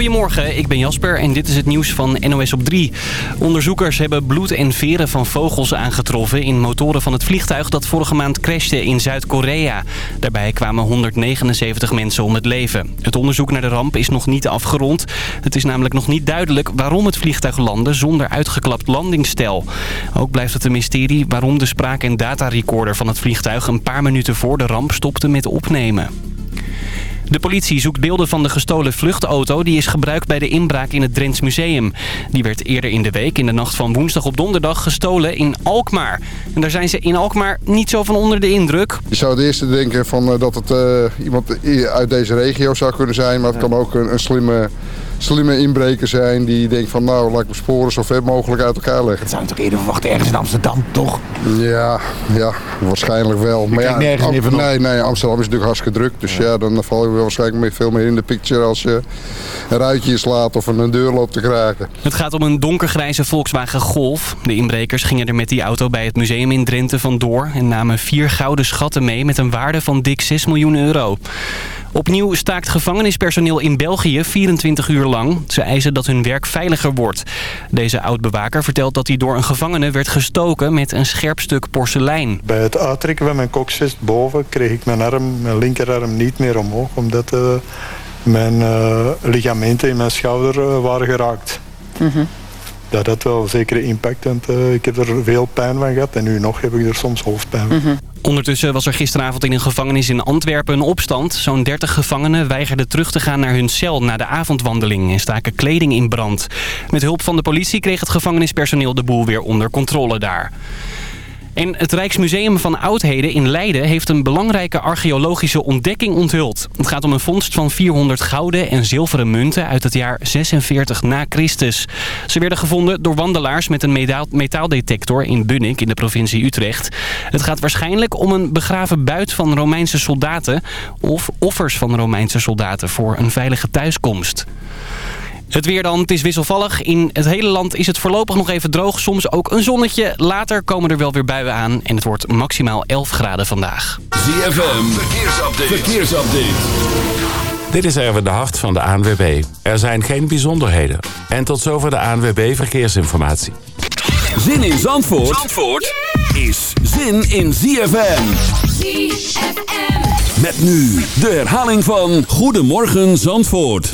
Goedemorgen, ik ben Jasper en dit is het nieuws van NOS op 3. Onderzoekers hebben bloed en veren van vogels aangetroffen in motoren van het vliegtuig dat vorige maand crashte in Zuid-Korea. Daarbij kwamen 179 mensen om het leven. Het onderzoek naar de ramp is nog niet afgerond. Het is namelijk nog niet duidelijk waarom het vliegtuig landde zonder uitgeklapt landingsstel. Ook blijft het een mysterie waarom de spraak- en datarecorder van het vliegtuig een paar minuten voor de ramp stopte met opnemen. De politie zoekt beelden van de gestolen vluchtauto... die is gebruikt bij de inbraak in het Drents Museum. Die werd eerder in de week, in de nacht van woensdag op donderdag... gestolen in Alkmaar. En daar zijn ze in Alkmaar niet zo van onder de indruk. Je zou het eerste denken van, eh, dat het eh, iemand uit deze regio zou kunnen zijn... maar het kan ook een, een slimme slimme inbreker zijn die denkt van nou laat ik mijn sporen zo ver mogelijk uit elkaar leggen. Dat zou je toch eerder verwachten ergens in Amsterdam, toch? Ja, ja waarschijnlijk wel. maar ja, nergens Am meer nee, nee, Amsterdam is natuurlijk hartstikke druk. Dus ja, dan val je wel waarschijnlijk veel meer in de picture als je een ruitje slaat of een deur loopt te kraken. Het gaat om een donkergrijze Volkswagen Golf. De inbrekers gingen er met die auto bij het museum in Drenthe vandoor en namen vier gouden schatten mee met een waarde van dik 6 miljoen euro. Opnieuw staakt gevangenispersoneel in België 24 uur lang. Ze eisen dat hun werk veiliger wordt. Deze oud-bewaker vertelt dat hij door een gevangene werd gestoken met een scherp stuk porselein. Bij het uittrekken van mijn koksvest boven kreeg ik mijn, arm, mijn linkerarm niet meer omhoog. Omdat uh, mijn uh, ligamenten in mijn schouder uh, waren geraakt. Mm Dat had wel zekere impact, want ik heb er veel pijn van gehad. En nu nog heb ik er soms hoofdpijn van. Mm Ondertussen was er gisteravond in een gevangenis in Antwerpen een opstand. Zo'n 30 gevangenen weigerden terug te gaan naar hun cel na de avondwandeling en staken kleding in brand. Met hulp van de politie kreeg het gevangenispersoneel de boel weer onder controle daar. En het Rijksmuseum van Oudheden in Leiden heeft een belangrijke archeologische ontdekking onthuld. Het gaat om een vondst van 400 gouden en zilveren munten uit het jaar 46 na Christus. Ze werden gevonden door wandelaars met een metaaldetector in Bunnik in de provincie Utrecht. Het gaat waarschijnlijk om een begraven buit van Romeinse soldaten of offers van Romeinse soldaten voor een veilige thuiskomst. Het weer dan, het is wisselvallig. In het hele land is het voorlopig nog even droog. Soms ook een zonnetje. Later komen er wel weer buien aan. En het wordt maximaal 11 graden vandaag. ZFM, verkeersupdate. verkeersupdate. Dit is Erwin de Hart van de ANWB. Er zijn geen bijzonderheden. En tot zover de ANWB Verkeersinformatie. Zin in Zandvoort, Zandvoort is zin in ZFM. ZFM. Met nu de herhaling van Goedemorgen Zandvoort.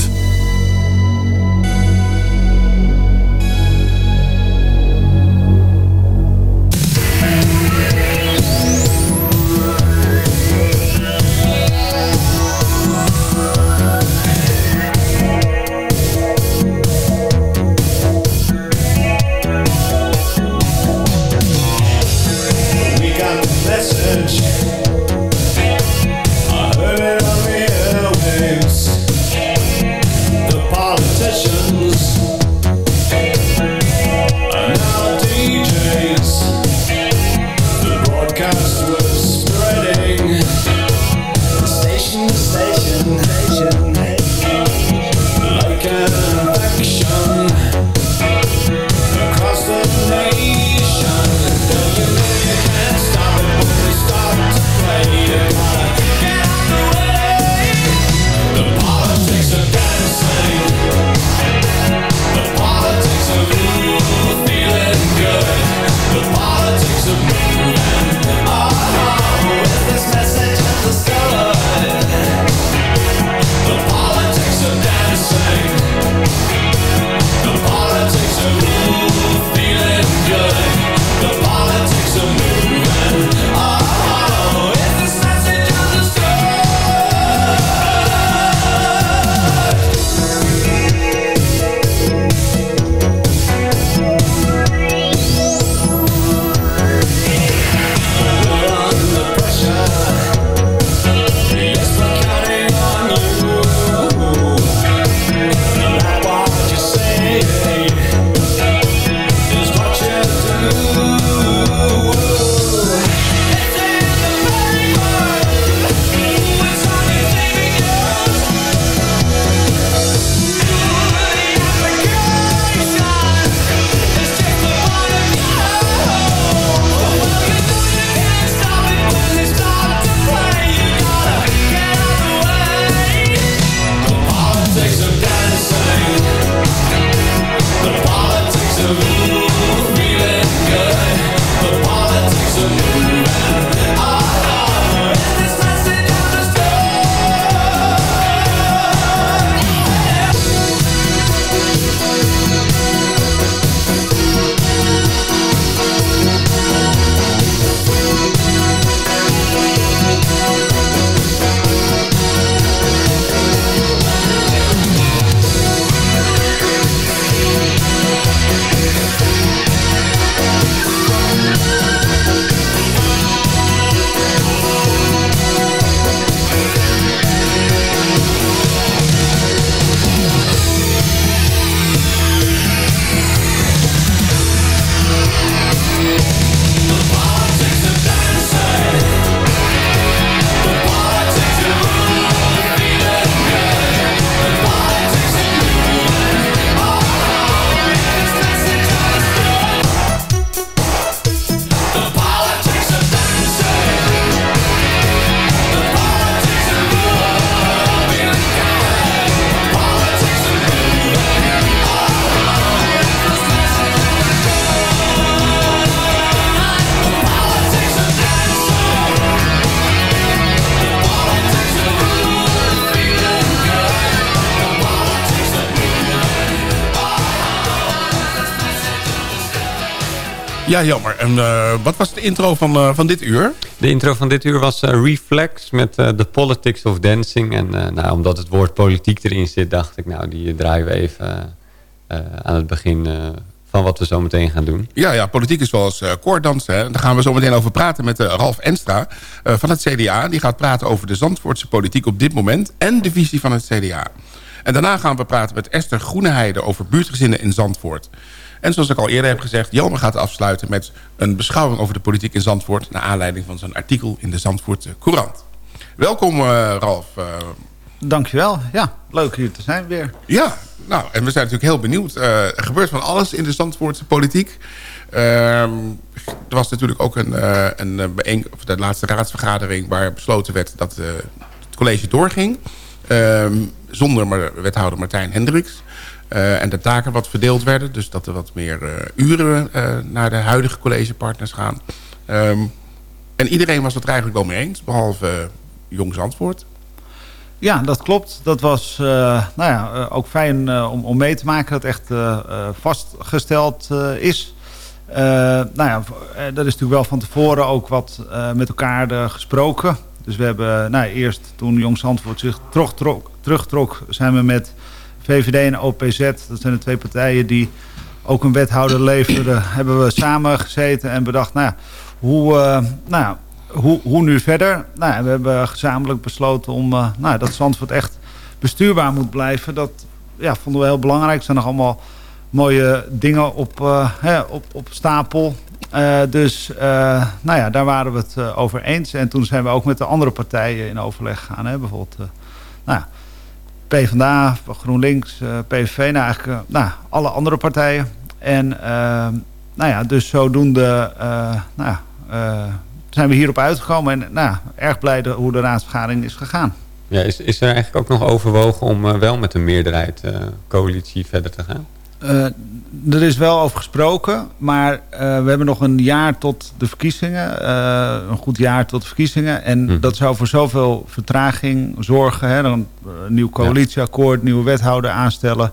Ja, jammer. En uh, wat was de intro van, uh, van dit uur? De intro van dit uur was uh, Reflex met The Politics of Dancing. En nou, omdat het woord politiek erin zit, dacht ik, nou, die draaien we even aan het begin van wat we zo meteen gaan doen. Ja, ja politiek is wel eens koorddansen. Hè? Daar gaan we zo meteen over praten met Ralf Enstra van het CDA. Die gaat praten over de Zandvoortse politiek op dit moment en de visie van het CDA. En daarna gaan we praten met Esther Groeneheide over buurtgezinnen in Zandvoort. En zoals ik al eerder heb gezegd, Jelmer gaat afsluiten met een beschouwing over de politiek in Zandvoort... naar aanleiding van zijn artikel in de Zandvoortse Courant. Welkom uh, Ralf. Uh, Dankjewel. Ja, leuk hier te zijn weer. Ja, nou, en we zijn natuurlijk heel benieuwd. Uh, er gebeurt van alles in de Zandvoortse politiek. Ehm, er was natuurlijk ook een, een bijeen, of de laatste raadsvergadering... waar besloten werd dat het college doorging. Ehm, zonder wethouder Martijn Hendricks. Uh, en de taken wat verdeeld werden. Dus dat er wat meer uh, uren uh, naar de huidige collegepartners gaan. Um, en iedereen was het er eigenlijk wel mee eens. Behalve Jong Zandvoort. Ja, dat klopt. Dat was nou ja, ook fijn om, om mee te maken. Dat echt vastgesteld is. nou ja, dat is natuurlijk wel van tevoren ook wat met elkaar gesproken. Dus we hebben nou, eerst toen Jong Zandvoort zich terugtrok, terugtrok... zijn we met VVD en OPZ, dat zijn de twee partijen die ook een wethouder leverden, hebben we samen gezeten en bedacht, nou hoe, uh, nou hoe, hoe nu verder? Nou we hebben gezamenlijk besloten om uh, nou, dat Zandvoort echt bestuurbaar moet blijven. Dat ja, vonden we heel belangrijk. Er zijn nog allemaal mooie dingen op, uh, hè, op, op stapel. dus nou ja, daar waren we het over eens. En toen zijn we ook met de andere partijen in overleg gegaan. Hè? Bijvoorbeeld nou ja, PvdA, GroenLinks, uh, PVV, nou eigenlijk uh, nou, alle andere partijen. En uh, nou ja, dus zodoende nou, zijn we hierop uitgekomen. En nou, erg blij hoe de raadsvergadering is gegaan. Ja, is, is er eigenlijk ook nog overwogen om wel met een meerderheid coalitie verder te gaan? Uh, er is wel over gesproken, maar uh, we hebben nog een jaar tot de verkiezingen. Uh, een goed jaar tot de verkiezingen. En mm. dat zou voor zoveel vertraging zorgen. Hè, dan een nieuw coalitieakkoord, nieuwe wethouder aanstellen.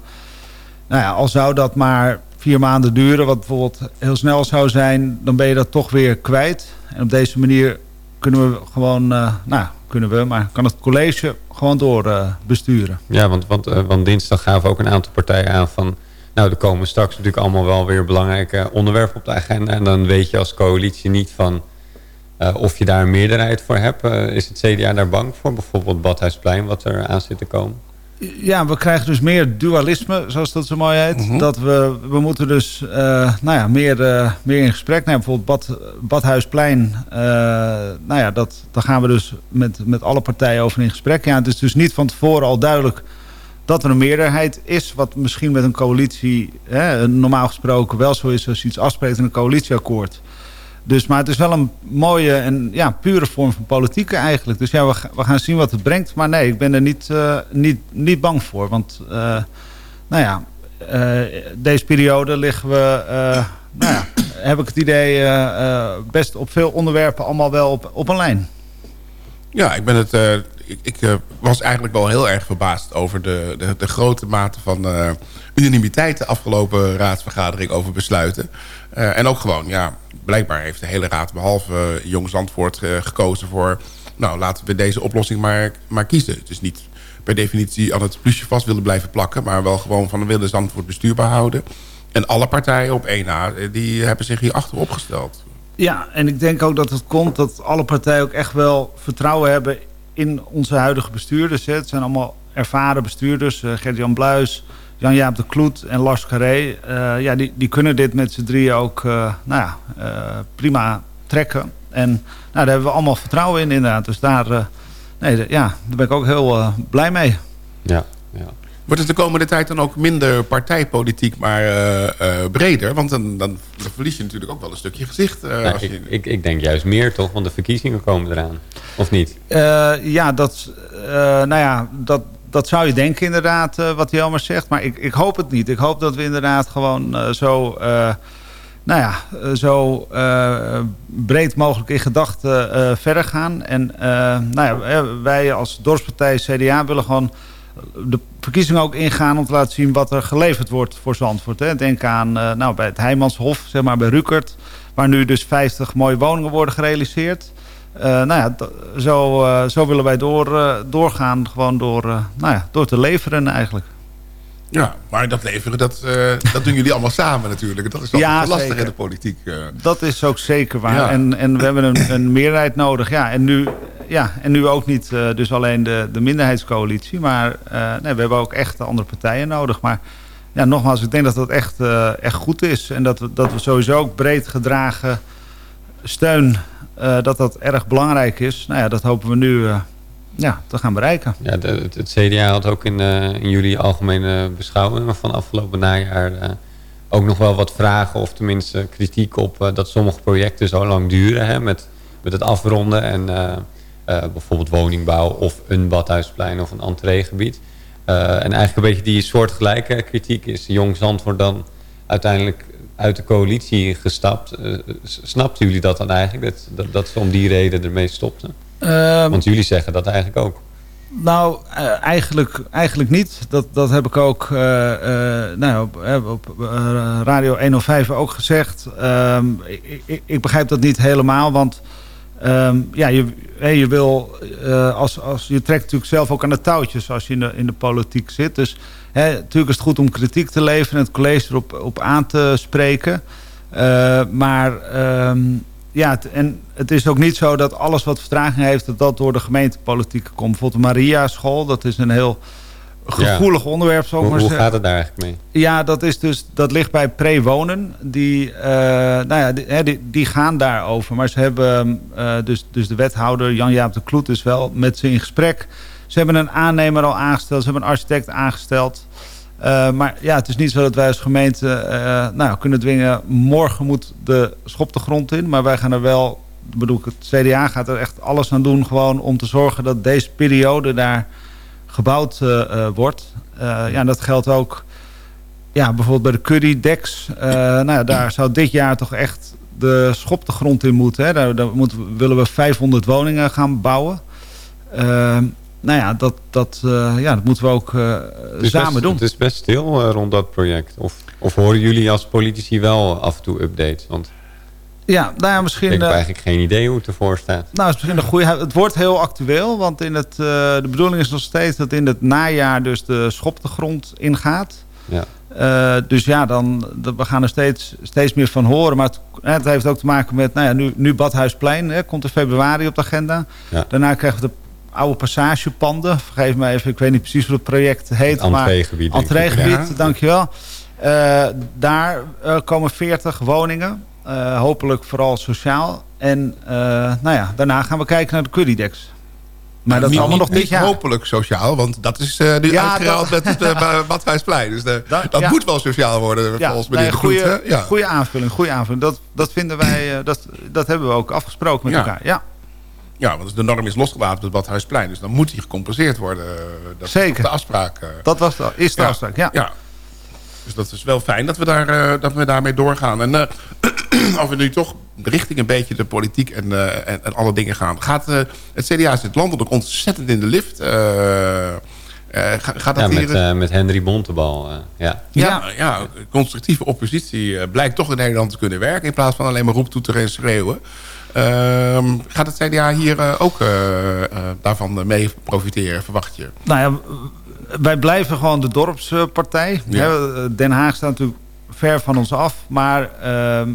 Nou ja, al zou dat maar vier maanden duren, wat bijvoorbeeld heel snel zou zijn... dan ben je dat toch weer kwijt. En op deze manier kunnen we gewoon, nou kunnen we, maar kan het college gewoon door besturen. Ja, want, want, want dinsdag gaven ook een aantal partijen aan van nou, er komen straks natuurlijk allemaal wel weer belangrijke onderwerpen op de agenda. En dan weet je als coalitie niet van uh, of je daar een meerderheid voor hebt. Uh, is het CDA daar bang voor? Bijvoorbeeld Badhuisplein wat er aan zit te komen? Ja, we krijgen dus meer dualisme, zoals dat zo mooi heet. Mm -hmm. Dat we, we moeten dus uh, nou ja, meer, meer in gesprek. Nou, bijvoorbeeld Bad, Badhuisplein. nou ja, dat, daar gaan we dus met, met alle partijen over in gesprek. Ja, het is dus niet van tevoren al duidelijk dat er een meerderheid is... wat misschien met een coalitie hè, normaal gesproken wel zo is... als je iets afspreekt in een coalitieakkoord. Dus, maar het is wel een mooie en ja, pure vorm van politiek eigenlijk. Dus ja, we, we gaan zien wat het brengt. Maar nee, ik ben er niet, uh, niet, niet bang voor. Want uh, nou ja, uh, deze periode liggen we... nou ja, heb ik het idee best op veel onderwerpen allemaal wel op, op een lijn. Ja, ik ben het ik, ik uh, was eigenlijk wel heel erg verbaasd over de, de, de grote mate van uh, unanimiteit de afgelopen raadsvergadering over besluiten. Uh, en ook gewoon, ja, blijkbaar heeft de hele raad behalve Jong Zandvoort gekozen voor... nou, laten we deze oplossing maar, maar kiezen. Het is niet per definitie aan het plusje vast willen blijven plakken... maar wel gewoon van de wilde Zandvoort bestuurbaar houden. En alle partijen op één na, die hebben zich hier achter opgesteld. Ja, en ik denk ook dat het komt dat alle partijen ook echt wel vertrouwen hebben in onze huidige bestuurders. Het zijn allemaal ervaren bestuurders. Uh, Gert-Jan Bluis, Jan-Jaap de Kloet en Lars Carré. Uh, ja, die, die kunnen dit met z'n drieën ook uh, nou ja, prima trekken. En nou, daar hebben we allemaal vertrouwen in inderdaad. Dus daar, nee, ja, daar ben ik ook heel blij mee. Ja, ja. Wordt het de komende tijd dan ook minder partijpolitiek, maar uh, uh, breder? Want dan, dan, verlies je natuurlijk ook wel een stukje gezicht. Uh, als je... ik, ik, denk juist meer toch, want de verkiezingen komen eraan. Of niet? ja, dat, nou ja, dat, dat zou je denken inderdaad, wat Jelmer zegt. Maar ik, ik hoop het niet. Ik hoop dat we inderdaad gewoon zo nou ja, zo uh, breed mogelijk in gedachten uh, verder gaan. En uh, nou ja, wij als dorpspartij CDA willen gewoon de verkiezingen ook ingaan om te laten zien wat er geleverd wordt voor Zandvoort. Hè. Denk aan nou, bij het Heijmanshof, zeg maar bij Rukert, waar nu dus 50 mooie woningen worden gerealiseerd. nou ja, zo, zo willen wij door, doorgaan, gewoon door, nou ja, door te leveren eigenlijk. Ja, maar dat leveren, dat, dat doen jullie allemaal samen natuurlijk. Dat is wel ja, lastig in de politiek. Dat is ook zeker waar. En, en we hebben een, een, meerderheid nodig. Ja, en nu, ja, en nu ook niet uh, dus alleen de, de minderheidscoalitie. Maar nee, we hebben ook echt andere partijen nodig. Maar ja, nogmaals, ik denk dat dat echt, echt goed is. En dat we, dat we sowieso ook breed gedragen steun, dat dat erg belangrijk is. Nou ja, dat hopen we nu ja, te gaan bereiken. Ja, de, het, CDA had ook in, in jullie algemene beschouwingen van afgelopen najaar... Ook nog wel wat vragen of tenminste kritiek op dat sommige projecten zo lang duren... Hè, met, met het afronden en bijvoorbeeld woningbouw of een badhuisplein of een entreegebied. en eigenlijk een beetje die soortgelijke kritiek is Jong Zandvoort dan uiteindelijk uit de coalitie gestapt. snapten jullie dat dan eigenlijk, dat, dat, dat ze om die reden ermee stopten? Ehm, Want jullie zeggen dat eigenlijk ook. Nou, uh, eigenlijk, eigenlijk niet. Dat, dat heb ik ook uh, uh, nou, op, op Radio 105 ook gezegd. Um, ik, ik, begrijp dat niet helemaal, want um, ja, je, je wil, als, als, je trekt natuurlijk zelf ook aan de touwtjes als je in de, in de politiek zit. Dus hè, natuurlijk is het goed om kritiek te leveren en het college erop op aan te spreken. maar ja, en het is ook niet zo dat alles wat vertraging heeft... dat dat door de gemeentepolitiek komt. Bijvoorbeeld de Maria School, dat is een heel gevoelig onderwerp. Zo hoe, hoe gaat het daar eigenlijk mee? Ja, dat, is dus, dat ligt bij Prewonen. Die, uh, nou ja, die, die, die, gaan daarover. Maar ze hebben uh, dus, dus de wethouder Jan-Jaap de Kloet is wel met ze in gesprek. Ze hebben een aannemer al aangesteld. Ze hebben een architect aangesteld. Uh, maar ja, het is niet zo dat wij als gemeente nou, kunnen dwingen... morgen moet de schop de grond in. Maar wij gaan er wel, bedoel ik, het CDA gaat er echt alles aan doen... gewoon om te zorgen dat deze periode daar gebouwd uh, wordt. ja, en dat geldt ook ja, bijvoorbeeld bij de Curry Dex. nou ja, daar zou dit jaar toch echt de schop de grond in moeten. Hè. Daar, daar moeten, willen we 500 woningen gaan bouwen nou ja, dat, dat, uh, ja, dat moeten we ook uh, samen best, doen. Het is best stil uh, rond dat project. Of, of horen jullie als politici wel af en toe updates? Want ja, nou ja, misschien... Ik heb eigenlijk geen idee hoe het ervoor staat. Nou, het, is misschien een goede, het wordt heel actueel. Want in het, de bedoeling is nog steeds dat in het najaar dus de schop de grond ingaat. Ja. dus ja, dan, we gaan er steeds, steeds meer van horen. Maar het, het heeft ook te maken met, nou ja, nu, nu Badhuisplein, hè, komt in februari op de agenda. Ja. Daarna krijgen we de oude passagepanden. Vergeef me even, ik weet niet precies hoe het project heet. Entreegebied. Maar, entreegebied, ja. dankjewel. Uh, daar uh, komen 40 woningen. Uh, hopelijk vooral sociaal. En nou ja, daarna gaan we kijken naar de currydex. Maar dat is allemaal nog dit jaar. hopelijk sociaal, want dat is nu ja, uitgehaald met het uh, Badhuisplein. Dus de, dat, dat ja. moet wel sociaal worden, ja, volgens meneer nee, goede, ja. goede aanvulling, goede aanvulling. Dat, dat vinden wij, dat, dat hebben we ook afgesproken met elkaar. Ja. Ja, want de norm is losgelaten op het Badhuisplein. Dus dan moet die gecompenseerd worden. Dat Zeker. de afspraak. Uh, dat was de, is de afspraak, ja. Dus dat is wel fijn dat we, daar, uh, dat we daarmee doorgaan. En uh, als we nu toch richting een beetje de politiek en, uh, en, en, alle dingen gaan. Gaat het CDA zit landelijk ontzettend in de lift. gaat dat ja, hier... met, met Henry Bontebal. ja. Ja, ja, constructieve oppositie blijkt toch in Nederland te kunnen werken... in plaats van alleen maar roeptoeteren en schreeuwen. Uh, gaat het CDA hier uh, ook uh, daarvan mee profiteren, verwacht je? Nou ja, wij blijven gewoon de dorpspartij. Ja. Den Haag staat natuurlijk ver van ons af. Maar ehm,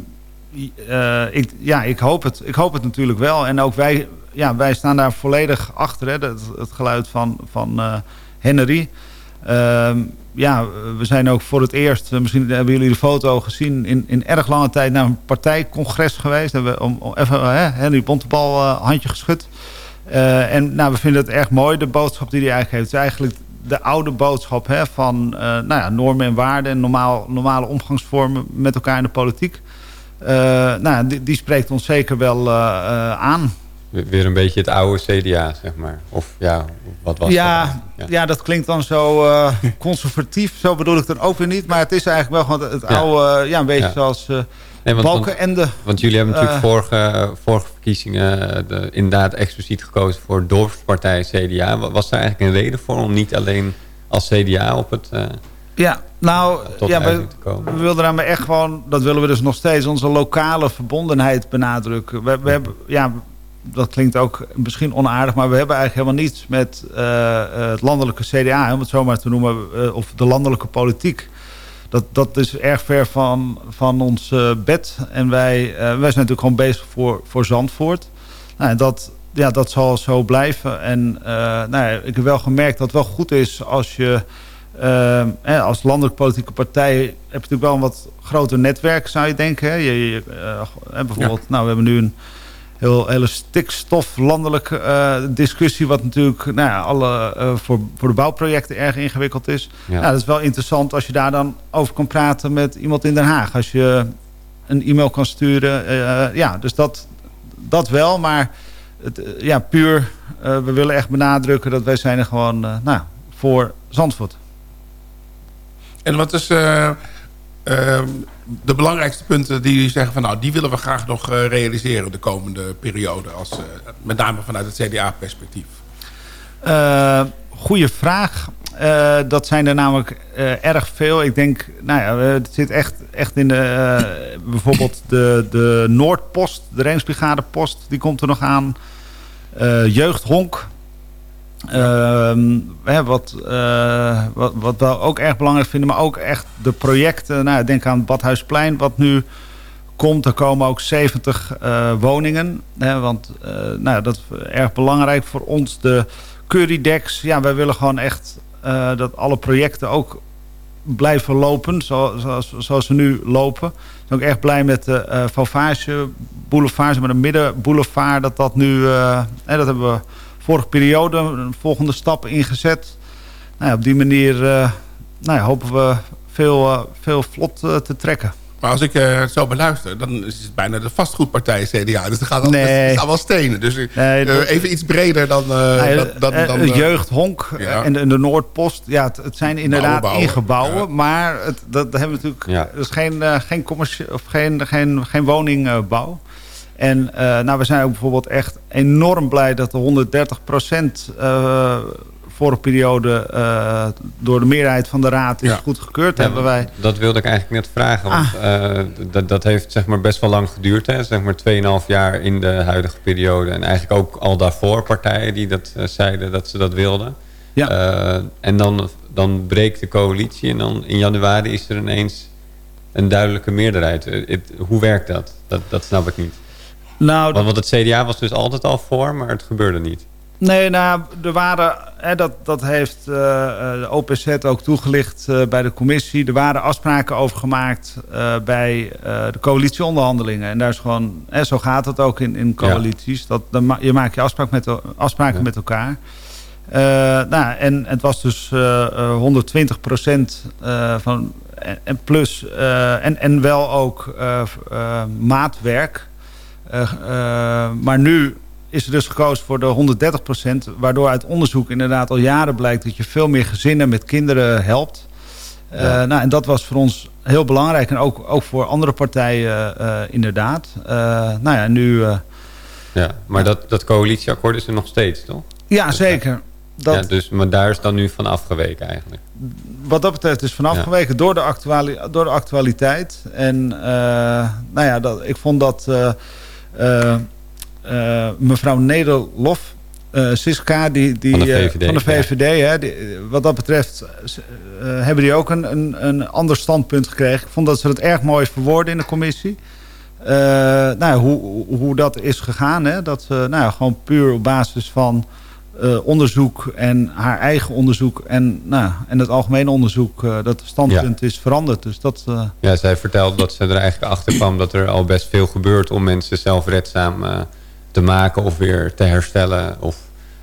ik, ja, ik, hoop het, ik hoop het natuurlijk wel. En ook wij, ja, wij staan daar volledig achter. Hè, het, het geluid van, van Henry. Ehm, ja, we zijn ook voor het eerst, eh, misschien hebben jullie de foto gezien... in, in erg lange tijd naar een partijcongres geweest. Hebben we om, even hè, Henry Bontebal handje geschud. En nou, we vinden het erg mooi, de boodschap die hij eigenlijk heeft. Het is eigenlijk de oude boodschap hè, van nou ja, normen en waarden... en normaal, normale omgangsvormen met elkaar in de politiek. Nou, die, die, spreekt ons zeker wel aan weer een beetje het oude CDA, zeg maar. Of ja, wat was ja, dat? Ja. ja, dat klinkt dan zo uh, conservatief. Zo bedoel ik dan ook weer niet. Maar het is eigenlijk wel gewoon het oude, ja, een beetje zoals uh, nee, want, Balkenende. Want, want, jullie hebben natuurlijk uh, vorige, vorige verkiezingen de, inderdaad expliciet gekozen voor dorpspartij CDA. Was daar eigenlijk een reden voor om niet alleen als CDA op het... ja, nou, ja, we, we wilden daarmee echt gewoon, dat willen we dus nog steeds, onze lokale verbondenheid benadrukken. We, we hebben, ja, dat klinkt ook misschien onaardig, maar we hebben eigenlijk helemaal niets met het landelijke CDA, om het zo maar te noemen, of de landelijke politiek dat, dat is erg ver van, van ons uh, bed. En wij, wij zijn natuurlijk gewoon bezig voor, voor Zandvoort. Nou, dat, ja, dat zal zo blijven. En nou ja, ik heb wel gemerkt dat het wel goed is als je... als landelijke politieke partij heb je natuurlijk wel een wat groter netwerk, zou je denken. Hè? Je, je bijvoorbeeld, nou, we hebben nu een heel, hele stikstof landelijke uh, discussie... wat natuurlijk nou ja, alle, uh, voor, voor de bouwprojecten erg ingewikkeld is. Ja. Nou, dat is wel interessant als je daar dan over kan praten met iemand in Den Haag. Als je een e-mail kan sturen. Ja, dus dat, dat wel. Maar het, ja, puur, we willen echt benadrukken dat wij zijn er gewoon nou, voor Zandvoort. En wat is de belangrijkste punten die jullie zeggen van nou die willen we graag nog uh, realiseren de komende periode als met name vanuit het CDA perspectief? Uh, goeie vraag. dat zijn er namelijk erg veel. Ik denk, nou ja, het zit echt, echt in de, bijvoorbeeld de, de Noordpost, de Rijnsbrigadepost, die komt er nog aan. jeugdhonk, uh, wat, uh, wat, wat we ook erg belangrijk vinden, maar ook echt de projecten. Nou, denk aan het Badhuisplein, wat nu komt. Er komen ook 70 uh, woningen. Hè, want nou, dat is erg belangrijk voor ons. De Currydex, ja, wij willen gewoon echt dat alle projecten ook blijven lopen zoals, zoals ze nu lopen. Ik ben ook erg blij met de Vauvage Boulevard, maar de Middenboulevard, dat dat nu, uh, dat hebben we vorige periode een volgende stap ingezet. Nou ja, op die manier uh, nou ja, hopen we veel, uh, veel vlot uh, te trekken. Maar als ik het zo beluister, dan is het bijna de vastgoedpartij CDA. Dus er gaat nee. wel stenen. Dus nee, even iets breder dan... Nee, dan, dan, dan jeugdhonk ja. en de, de, Noordpost. Ja, het, het zijn inderdaad bouwen, ingebouwen. Ja. Maar het, dat, dat hebben we natuurlijk... Ja. Is geen, geen, of geen, geen, geen woningbouw. En uh, nou, we zijn ook bijvoorbeeld echt enorm blij dat de 130 procent uh, vorige periode uh, door de meerderheid van de raad is ja. goedgekeurd. Ja, hebben wij... Dat wilde ik eigenlijk net vragen. Want ah. dat, dat heeft zeg maar, best wel lang geduurd. Hè? Zeg maar 2,5 jaar in de huidige periode. En eigenlijk ook al daarvoor partijen die dat zeiden dat ze dat wilden. Ja. en dan, dan breekt de coalitie en dan in januari is er ineens een duidelijke meerderheid. Hoe werkt dat? dat? Dat snap ik niet. Nou, want, want het CDA was dus altijd al voor, maar het gebeurde niet. Nee, nou, er waren, hè, dat, dat heeft uh, de OPZ ook toegelicht uh, bij de commissie. Er waren afspraken over gemaakt uh, bij de coalitieonderhandelingen. En daar is gewoon, hè, zo gaat het ook in, in coalities. Ja. Dat, dan ma je maakt je afspraak met, afspraken ja. met elkaar. nou, en het was dus 120 procent van, en, en plus, en, en wel ook maatwerk. Uh, uh, maar nu is er dus gekozen voor de 130% waardoor uit onderzoek inderdaad al jaren blijkt... dat je veel meer gezinnen met kinderen helpt. Uh, ja. nou, en dat was voor ons heel belangrijk. En ook, ook voor andere partijen inderdaad. nou ja, nu... ja, maar Dat, dat coalitieakkoord is er nog steeds, toch? Ja, zeker. Dat, ja, dus, maar daar is dan nu van afgeweken eigenlijk. Wat dat betreft is van afgeweken ja. door, de door de actualiteit. En nou ja, dat, ik vond dat mevrouw Nederlof, uh, Siska, die, die, van de VVD, van de VVD ja. hè, die, wat dat betreft hebben die ook een, een, een ander standpunt gekregen. Ik vond dat ze het erg mooi verwoorden in de commissie. nou, hoe, hoe dat is gegaan. Hè? Dat ze nou, gewoon puur op basis van uh, onderzoek en haar eigen onderzoek en, nou, en het algemene onderzoek, uh, dat standpunt ja. is veranderd. Dus dat, uh... Ja, zij vertelde dat ze er eigenlijk achter kwam dat er al best veel gebeurt om mensen zelfredzaam te maken of weer te herstellen. Of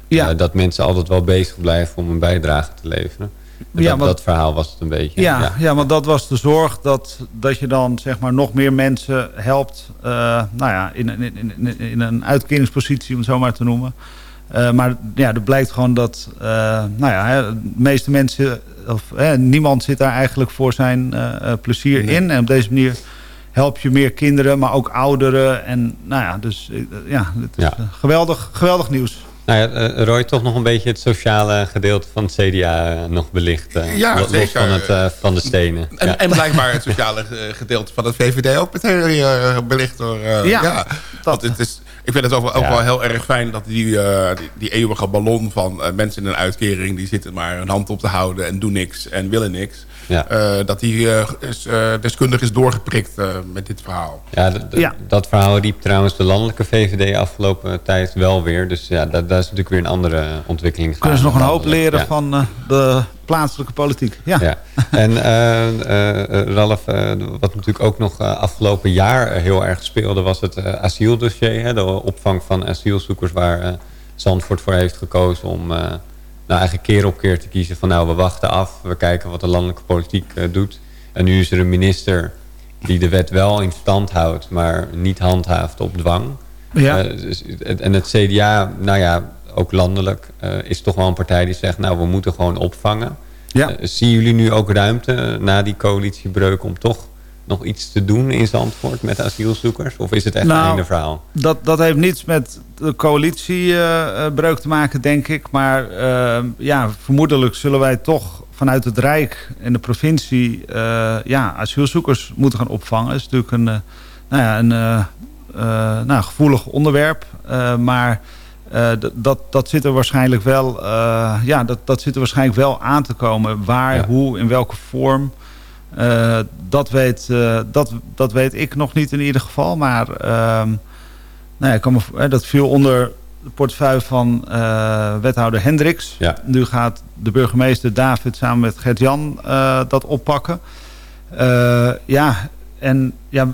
ja. dat mensen altijd wel bezig blijven om een bijdrage te leveren. Ja, dat, want, dat, verhaal was het een beetje. Ja, ja. ja want dat was de zorg dat, dat je dan zeg maar, nog meer mensen helpt. nou ja, in, in, in, in een uitkeringspositie, om het zo maar te noemen. Uh, maar ja, er blijkt gewoon dat uh, nou ja, de meeste mensen, of niemand zit daar eigenlijk voor zijn uh, plezier nee. in. En op deze manier help je meer kinderen, maar ook ouderen. En nou ja, dus ja, het is ja. geweldig, geweldig nieuws. Nou ja, Roy, toch nog een beetje het sociale gedeelte van het CDA nog belicht. ja, los zeker. van, het, van de stenen. En, ja. en blijkbaar het sociale gedeelte van het VVD ook meteen belicht door... ja, ja, want het is, ik vind het ook, ook ja. wel heel erg fijn dat die, uh, die, die, eeuwige ballon van uh, mensen in een uitkering... die zitten maar een hand op te houden en doen niks en willen niks... Ja. Uh, dat die is, deskundig is doorgeprikt met dit verhaal. Ja, ja, dat verhaal riep trouwens de landelijke VVD afgelopen tijd wel weer. Dus ja, dat, dat is natuurlijk weer een andere ontwikkeling. Kunnen ze nog een hoop leren ja. van de plaatselijke politiek. Ja. ja. En uh, Ralf, wat natuurlijk ook nog afgelopen jaar heel erg speelde... was het asieldossier. Hè, de opvang van asielzoekers waar Zandvoort voor heeft gekozen... om nou, eigenlijk keer op keer te kiezen van... nou, we wachten af, we kijken wat de landelijke politiek doet. En nu is er een minister die de wet wel in stand houdt... maar niet handhaaft op dwang. Ja. dus, en het CDA, nou ja, ook landelijk uh, is toch wel een partij die zegt... nou, we moeten gewoon opvangen. Ja. Zien jullie nu ook ruimte na die coalitiebreuk... om toch nog iets te doen in Zandvoort met asielzoekers? Of is het echt nou, een verhaal? Dat, dat heeft niets met de coalitiebreuk uh, te maken, denk ik. Maar ja, vermoedelijk zullen wij toch vanuit het Rijk en de provincie... ja, asielzoekers moeten gaan opvangen. Dat is natuurlijk een, nou ja, een nou, gevoelig onderwerp. maar... Uh, dat, dat zit er waarschijnlijk wel, uh, ja, dat, dat zit er waarschijnlijk wel aan te komen. Waar, ja. hoe, in welke vorm. Uh, dat, weet, dat, dat weet ik nog niet in ieder geval. Maar nou ja, ik kan me, dat viel onder de portefeuille van wethouder Hendricks. Ja. Nu gaat de burgemeester David samen met Gert-Jan dat oppakken. ja, en ja,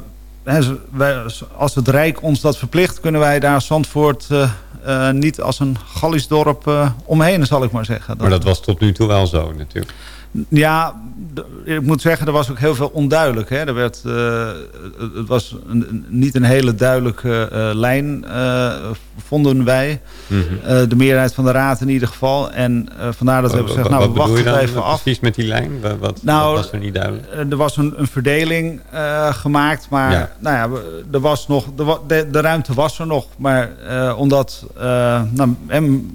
als het Rijk ons dat verplicht... kunnen wij daar Zandvoort uh, niet als een Gallisch dorp uh, omheen, zal ik maar zeggen. Maar dat was tot nu toe wel zo natuurlijk. Ja, ik moet zeggen, er was ook heel veel onduidelijk. Hè. Er werd, uh, het was een, niet een hele duidelijke lijn, vonden wij. Mhm. Mm -hmm. de meerderheid van de raad in ieder geval. En vandaar dat we hebben gezegd, nou, we wachten even af. precies met die lijn? Wat, nou, wat was er niet duidelijk? Er was een, een verdeling gemaakt, maar ja. nou ja, er was nog, de, de ruimte was er nog. Maar omdat, nou,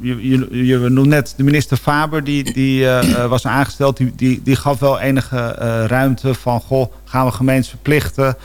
je, je, je noemt net de minister Faber, die, die was aangesteld... Die, die, die gaf wel enige uh, ruimte van... goh, gaan we gemeentes verplichten?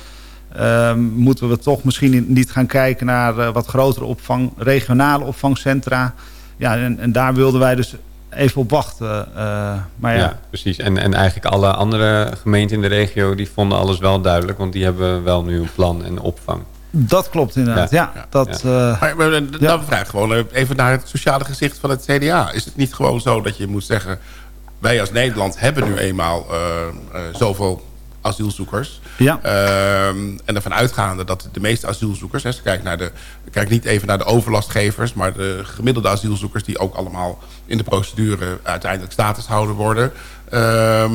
Uh, moeten we toch misschien niet gaan kijken naar uh, wat grotere opvang... regionale opvangcentra? Ja, en, en daar wilden wij dus even op wachten. Uh, maar ja. ja, precies. En, en eigenlijk alle andere gemeenten in de regio... die vonden alles wel duidelijk... want die hebben wel nu een plan en opvang. Dat klopt inderdaad, ja. ja, dat, ja. Maar, maar, dan ja. vraag ik gewoon even naar het sociale gezicht van het CDA. Is het niet gewoon zo dat je moet zeggen wij als Nederland hebben nu eenmaal uh, uh, zoveel asielzoekers. Ja. Uh, en ervan uitgaande dat de meeste asielzoekers... Hè, kijk, naar de, kijk niet even naar de overlastgevers... maar de gemiddelde asielzoekers... die ook allemaal in de procedure uiteindelijk statushouder worden...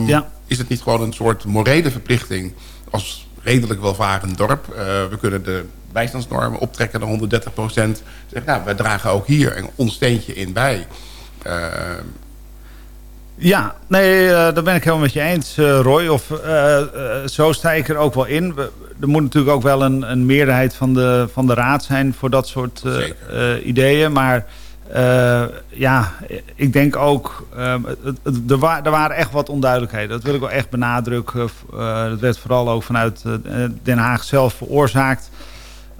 ja. is het niet gewoon een soort morele verplichting... als redelijk welvarend dorp. Uh, we kunnen de bijstandsnormen optrekken naar 130 procent. Nou, wij dragen ook hier een ons steentje in bij... Ja, nee, uh, daar ben ik helemaal met je eens, uh, Roy. Of, uh, zo sta ik er ook wel in. We, er moet natuurlijk ook wel een, een, meerderheid van de, van de raad zijn voor dat soort ideeën. Maar ja, ik denk ook, er, wa er, waren echt wat onduidelijkheden. Dat wil ik wel echt benadrukken. dat werd vooral ook vanuit Den Haag zelf veroorzaakt.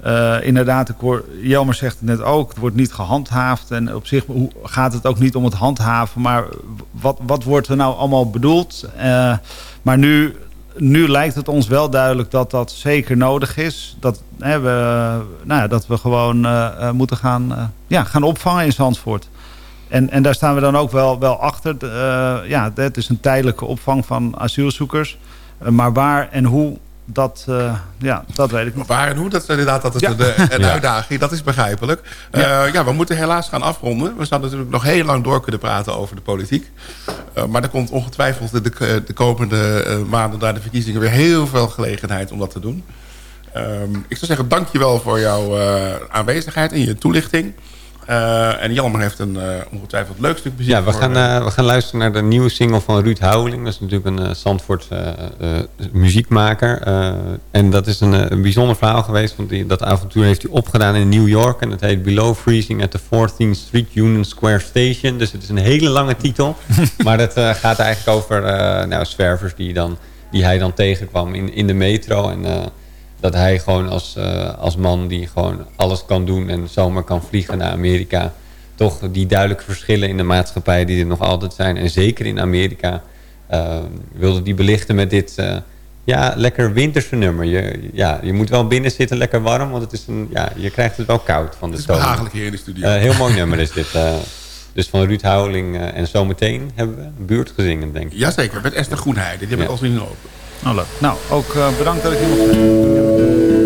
Uh, inderdaad, ik hoor, Jelmer zegt het net ook, het wordt niet gehandhaafd. En op zich gaat het ook niet om het handhaven, maar wat, wat wordt er nou allemaal bedoeld? Uh, maar nu, nu lijkt het ons wel duidelijk dat dat zeker nodig is. Dat, hè, we, nou ja, dat we gewoon uh, moeten gaan, ja, gaan opvangen in Zandvoort. En, en daar staan we dan ook wel, wel achter. ja, het is een tijdelijke opvang van asielzoekers. maar waar en hoe dat, uh, ja, dat weet ik niet. Waar en hoe, dat is inderdaad dat is ja. een, een ja. uitdaging. Dat is begrijpelijk. Ja. Uh, ja. we moeten helaas gaan afronden. We zouden natuurlijk nog heel lang door kunnen praten over de politiek. Uh, maar er komt ongetwijfeld de, de komende maanden... na de verkiezingen weer heel veel gelegenheid om dat te doen. Um, ik zou zeggen, dank je wel voor jouw aanwezigheid en je toelichting. En Jelmer heeft een ongetwijfeld leuk stuk muziek Ja, we, gaan, we gaan luisteren naar de nieuwe single van Ruud Houweling. Dat is natuurlijk een Zandvoortse muziekmaker. en dat is een, een bijzonder verhaal geweest. Want die, dat avontuur heeft hij opgedaan in New York. En het heet Below Freezing at the 14th Street Union Square Station. Dus het is een hele lange titel. maar het gaat eigenlijk over nou, zwervers die, dan, die hij dan tegenkwam in, in de metro. En dat hij gewoon als, uh, als man die gewoon alles kan doen en zomaar kan vliegen naar Amerika... toch die duidelijke verschillen in de maatschappij die er nog altijd zijn... en zeker in Amerika uh, wilde die belichten met dit... Uh, ja, lekker winterse nummer. Je, ja, je moet wel binnen zitten, lekker warm, want het is een, ja, je krijgt het wel koud van de stoom. Het is behagelijk hier in de studio. heel mooi nummer is dit. dus van Ruud Houweling en zometeen hebben we een buurtgezingen, denk ik. Jazeker, met Esther Groenheide. Die heb ik al zien lopen. Nou, leuk. Nou, ook uh, bedankt dat ik hier mocht zijn.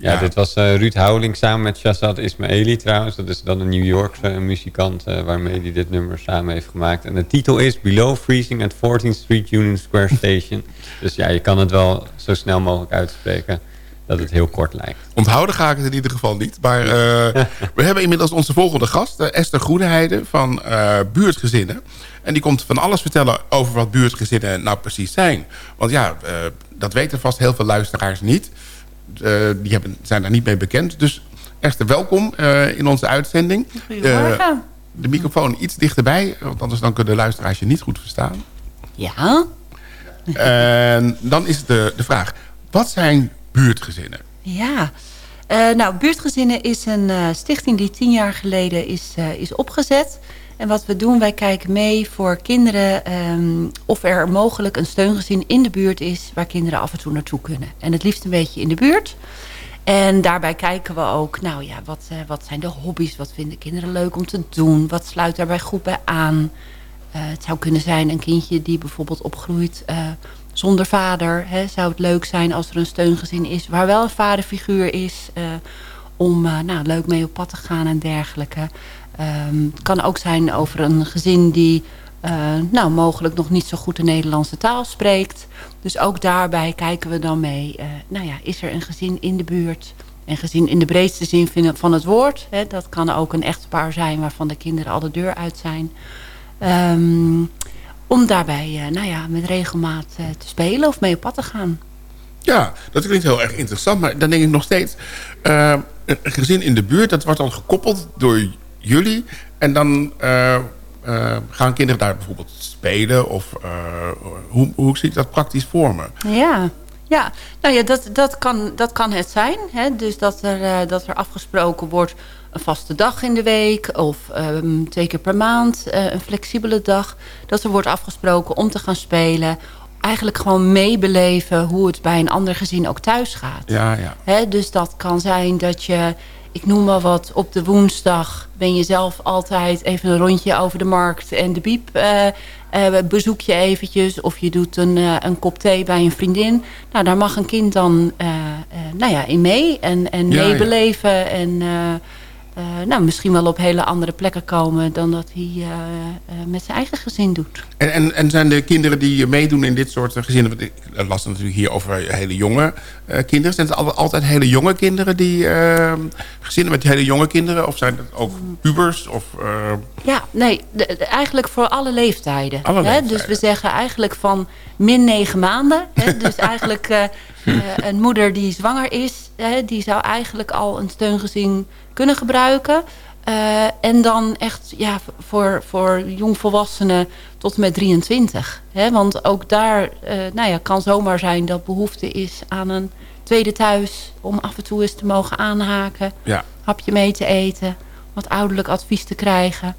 ja, dit was uh, Ruud Houweling samen met Shazad Ismaili trouwens. Dat is dan een New Yorkse muzikant uh, waarmee hij dit nummer samen heeft gemaakt. En de titel is Below Freezing at 14th Street Union Square Station. dus ja, je kan het wel zo snel mogelijk uitspreken dat het heel kort lijkt. Onthouden ga ik het in ieder geval niet. Maar we hebben inmiddels onze volgende gast, Esther Groeneheide van Buurtgezinnen. En die komt van alles vertellen over wat buurtgezinnen nou precies zijn. Want ja, dat weten vast heel veel luisteraars niet. Uh, die hebben, zijn daar niet mee bekend. Dus Esther, welkom uh, in onze uitzending. Goedemorgen. de microfoon iets dichterbij, want anders dan kunnen de luisteraars je niet goed verstaan. Ja. En dan is de, de vraag, wat zijn buurtgezinnen? Ja, uh, nou, Buurtgezinnen is een uh, stichting die tien jaar geleden is, uh, is opgezet. En wat we doen, wij kijken mee voor kinderen um, of er mogelijk een steungezin in de buurt is waar kinderen af en toe naartoe kunnen. En het liefst een beetje in de buurt. En daarbij kijken we ook, nou ja, wat, wat zijn de hobby's? Wat vinden kinderen leuk om te doen? Wat sluit daarbij goed bij aan? het zou kunnen zijn een kindje die bijvoorbeeld opgroeit zonder vader. Hè, zou het leuk zijn als er een steungezin is... waar wel een vaderfiguur is... Om nou, leuk mee op pad te gaan en dergelijke. Het kan ook zijn over een gezin die... Uh, nou, mogelijk nog niet zo goed de Nederlandse taal spreekt. Dus ook daarbij kijken we dan mee. nou ja, is er een gezin in de buurt... En gezien in de breedste zin van het woord. Hè, dat kan ook een echtpaar zijn waarvan de kinderen al de deur uit zijn. Um, om daarbij uh, nou ja, met regelmaat te spelen of mee op pad te gaan. Ja, dat klinkt heel erg interessant. Maar dan denk ik nog steeds... Een gezin in de buurt, dat wordt dan gekoppeld door jullie. En dan gaan kinderen daar bijvoorbeeld spelen. Of hoe, hoe zie ik dat praktisch vormen? Ja, ja, nou ja, dat, dat, kan, dat kan het zijn. Hè? Dus dat er, dat er afgesproken wordt een vaste dag in de week of um, twee keer per maand, uh, een flexibele dag. Dat er wordt afgesproken om te gaan spelen. Eigenlijk gewoon meebeleven hoe het bij een ander gezin ook thuis gaat. Ja, ja. He, dus dat kan zijn dat je, ik noem maar wat, op de woensdag ben je zelf altijd even een rondje over de markt en de biep uh, uh, bezoek je eventjes. Of je doet een, uh, een kop thee bij een vriendin. Nou, daar mag een kind dan nou ja, in mee en, en ja, meebeleven ja. en... Uh, nou, misschien wel op hele andere plekken komen dan dat hij uh, uh, met zijn eigen gezin doet. En, en, en, zijn de kinderen die meedoen in dit soort gezinnen... want ik las natuurlijk hier over hele jonge kinderen. Zijn het altijd hele jonge kinderen die gezinnen met hele jonge kinderen? Of zijn het ook pubers? Of, Ja, nee, de, de, eigenlijk voor alle leeftijden. Alle hè? Dus we zeggen eigenlijk van min negen maanden. Hè? dus eigenlijk een moeder die zwanger is... Hè, die zou eigenlijk al een steungezin kunnen gebruiken. Uh, en dan echt ja, voor, voor jongvolwassenen tot en met 23. Hè? Want ook daar uh, nou ja, kan zomaar zijn dat behoefte is aan een tweede thuis... om af en toe eens te mogen aanhaken, ja. hapje mee te eten... wat ouderlijk advies te krijgen.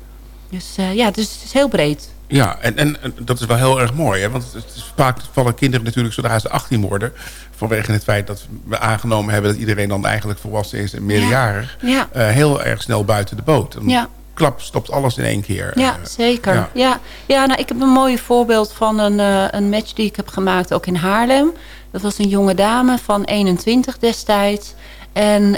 Dus uh, ja, dus het is heel breed. Ja, en, en dat is wel heel erg mooi. Hè? Want het is, vaak vallen kinderen natuurlijk zodra ze 18 worden... vanwege het feit dat we aangenomen hebben... dat iedereen dan eigenlijk volwassen is en meerjarig... Ja. Uh, heel erg snel buiten de boot. Dan ja. klap stopt alles in één keer. Ja, uh, zeker. Ja, ja. ja nou, ik heb een mooi voorbeeld van een, uh, een match die ik heb gemaakt... ook in Haarlem. Dat was een jonge dame van 21 destijds... En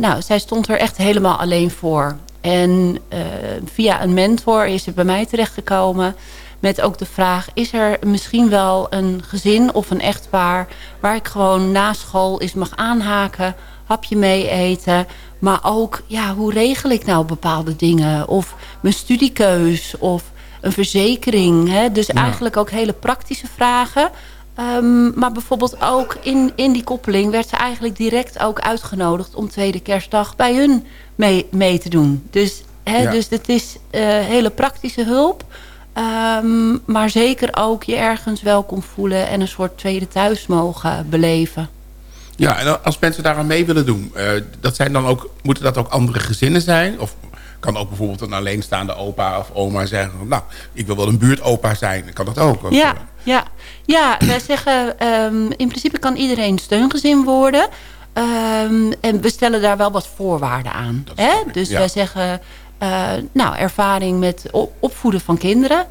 nou, zij stond er echt helemaal alleen voor. En uh, via een mentor is ze bij mij terechtgekomen met ook de vraag... is er misschien wel een gezin of een echtpaar... waar ik gewoon na school eens mag aanhaken, hapje mee eten... maar ook, ja, hoe regel ik nou bepaalde dingen? Of mijn studiekeus of een verzekering. Hè? Dus ja. eigenlijk ook hele praktische vragen... Um, maar bijvoorbeeld ook in, in die koppeling werd ze eigenlijk direct ook uitgenodigd... om tweede kerstdag bij hun mee, mee te doen. Dus, hè, ja. dus het is uh, hele praktische hulp. Um, maar zeker ook je ergens welkom voelen... en een soort tweede thuis mogen beleven. Ja, en als mensen daaraan mee willen doen... Uh, dat zijn dan ook, moeten dat ook andere gezinnen zijn? Of kan ook bijvoorbeeld een alleenstaande opa of oma zeggen... nou, ik wil wel een buurtopa zijn. Kan dat ook? Ja, ja. ja, wij zeggen... Um, in principe kan iedereen steungezin worden... Um, en we stellen daar wel wat voorwaarden aan. Hè? Dus ja. wij zeggen, uh, nou, ervaring met opvoeden van kinderen.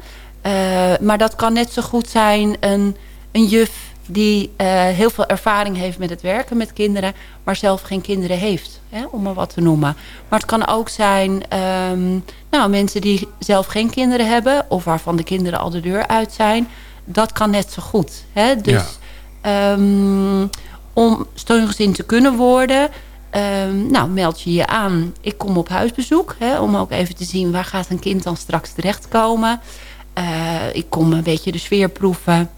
Uh, maar dat kan net zo goed zijn een, een juf die uh, heel veel ervaring heeft met het werken met kinderen... maar zelf geen kinderen heeft, hè, om maar wat te noemen. Maar het kan ook zijn um, nou, mensen die zelf geen kinderen hebben... of waarvan de kinderen al de deur uit zijn. Dat kan net zo goed. Hè? Dus ja. um, om steungezin te kunnen worden... Um, nou, meld je je aan. Ik kom op huisbezoek. Hè, om ook even te zien waar gaat een kind dan straks terechtkomen. Uh, ik kom een beetje de sfeer proeven.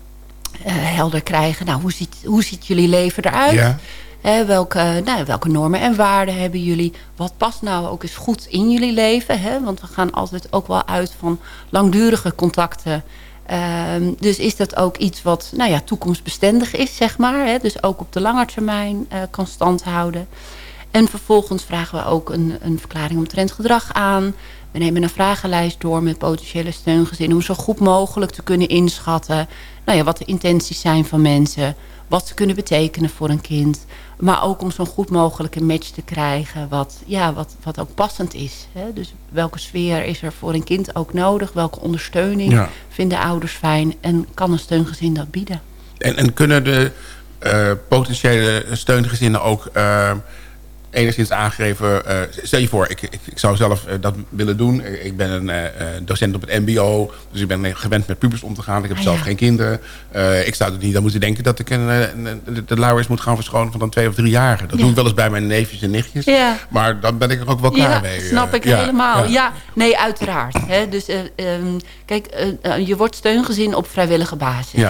Uh, helder krijgen. Nou, hoe ziet, hoe ziet jullie leven eruit? Ja. Hè, welke, nou, welke normen en waarden hebben jullie? Wat past nou ook eens goed in jullie leven? Hè? Want we gaan altijd ook wel uit van langdurige contacten. Ehm, dus is dat ook iets wat nou ja, toekomstbestendig is, zeg maar. Hè? Dus ook op de lange termijn uh, kan standhouden. En vervolgens vragen we ook een, een verklaring omtrent gedrag aan. We nemen een vragenlijst door met potentiële steungezinnen... om zo goed mogelijk te kunnen inschatten... Nou ja, wat de intenties zijn van mensen... wat ze kunnen betekenen voor een kind... maar ook om zo'n goed mogelijke match te krijgen... wat, ja, wat, wat ook passend is. Hè? Dus welke sfeer is er voor een kind ook nodig? Welke ondersteuning vinden ouders fijn? En kan een steungezin dat bieden? En, en kunnen de uh, potentiële steungezinnen ook... Uh, enigszins aangegeven... Uh, stel je voor, ik, ik, ik zou zelf uh, dat willen doen. Ik ben een uh, docent op het mbo. Dus ik ben gewend met pubers om te gaan. Ik heb ah, zelf ja. geen kinderen. ik zou er niet aan moeten denken dat ik een, een, de lauwers moet gaan verschonen van dan twee of drie jaar. Dat ja. doe ik wel eens bij mijn neefjes en nichtjes. Ja. Maar dan ben ik er ook wel klaar ja, mee. snap ik helemaal. Ja. nee, uiteraard. Hè. Dus um, kijk, je wordt steungezin op vrijwillige basis.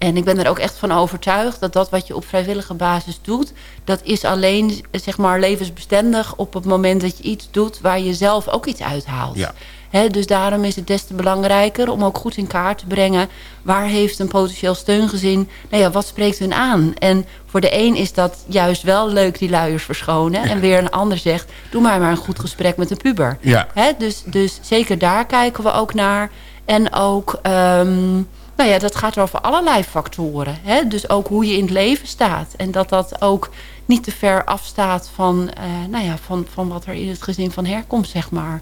En ik ben er ook echt van overtuigd dat dat wat je op vrijwillige basis doet... dat is alleen zeg maar, levensbestendig op het moment dat je iets doet... waar je zelf ook iets uithaalt. Ja. He, dus daarom is het des te belangrijker om ook goed in kaart te brengen... waar heeft een potentieel steungezin, nou ja, wat spreekt hun aan? En voor de een is dat juist wel leuk, die luiers verschonen. En weer een ander zegt, doe maar maar een goed gesprek met een puber. Ja. He, dus, dus zeker daar kijken we ook naar. En ook... Um, nou ja, dat gaat over allerlei factoren. Hè? Dus ook hoe je in het leven staat. En dat dat ook niet te ver afstaat van, uh, nou ja, van, van wat er in het gezin van herkomst zeg maar,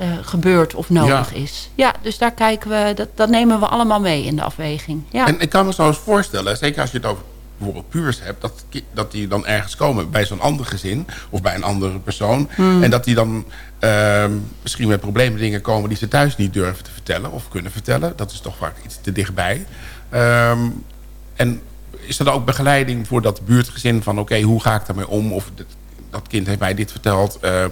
uh, gebeurt of nodig ja. is. Ja, dus daar kijken we, dat, dat nemen we allemaal mee in de afweging. Ja. En ik kan me zo eens voorstellen, zeker als je het over bijvoorbeeld puurs hebt... dat, dat die dan ergens komen bij zo'n ander gezin of bij een andere persoon... Hmm. en dat die dan uh, misschien met problemen dingen komen... die ze thuis niet durven te vertellen of kunnen vertellen. Dat is toch vaak iets te dichtbij. Um, en is er dan ook begeleiding voor dat buurtgezin van... oké, okay, hoe ga ik daarmee om? Of dat, dat kind heeft mij dit verteld... Uh,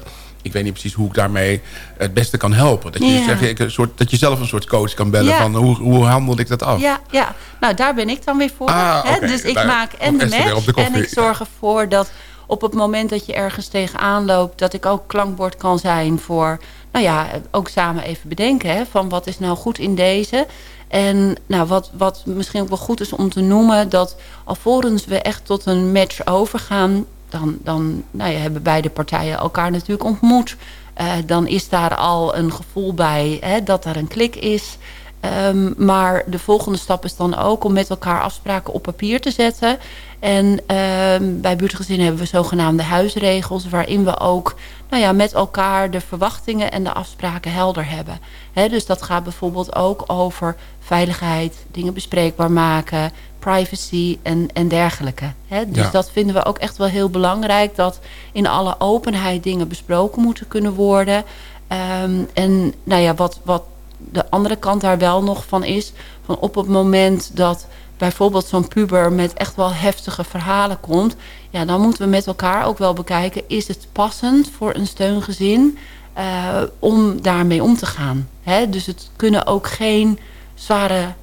ik weet niet precies hoe ik daarmee het beste kan helpen. Dat je, ja. zeg, een soort, dat je zelf een soort coach kan bellen ja. van hoe, hoe handel ik dat af? Ja, ja, nou daar ben ik dan weer voor. Ah, hè? Okay. Dus ik daar maak en de match de en ik zorg ervoor dat op het moment dat je ergens tegenaan loopt... dat ik ook klankbord kan zijn voor, nou ja, ook samen even bedenken... Hè, van wat is nou goed in deze... En nou, wat, wat misschien ook wel goed is om te noemen... dat alvorens we echt tot een match overgaan dan, dan nou ja, hebben beide partijen elkaar natuurlijk ontmoet. Uh, dan is daar al een gevoel bij hè, dat er een klik is. Um, maar de volgende stap is dan ook om met elkaar afspraken op papier te zetten. En um, bij buurtgezinnen hebben we zogenaamde huisregels... waarin we ook nou ja, met elkaar de verwachtingen en de afspraken helder hebben. He, dus dat gaat bijvoorbeeld ook over veiligheid, dingen bespreekbaar maken privacy en, en dergelijke. Hè? Dus ja. dat vinden we ook echt wel heel belangrijk. Dat in alle openheid dingen besproken moeten kunnen worden. Um, en nou ja, wat, wat de andere kant daar wel nog van is... van op het moment dat bijvoorbeeld zo'n puber met echt wel heftige verhalen komt... ja, dan moeten we met elkaar ook wel bekijken... is het passend voor een steungezin uh, om daarmee om te gaan. Hè? Dus het kunnen ook geen zware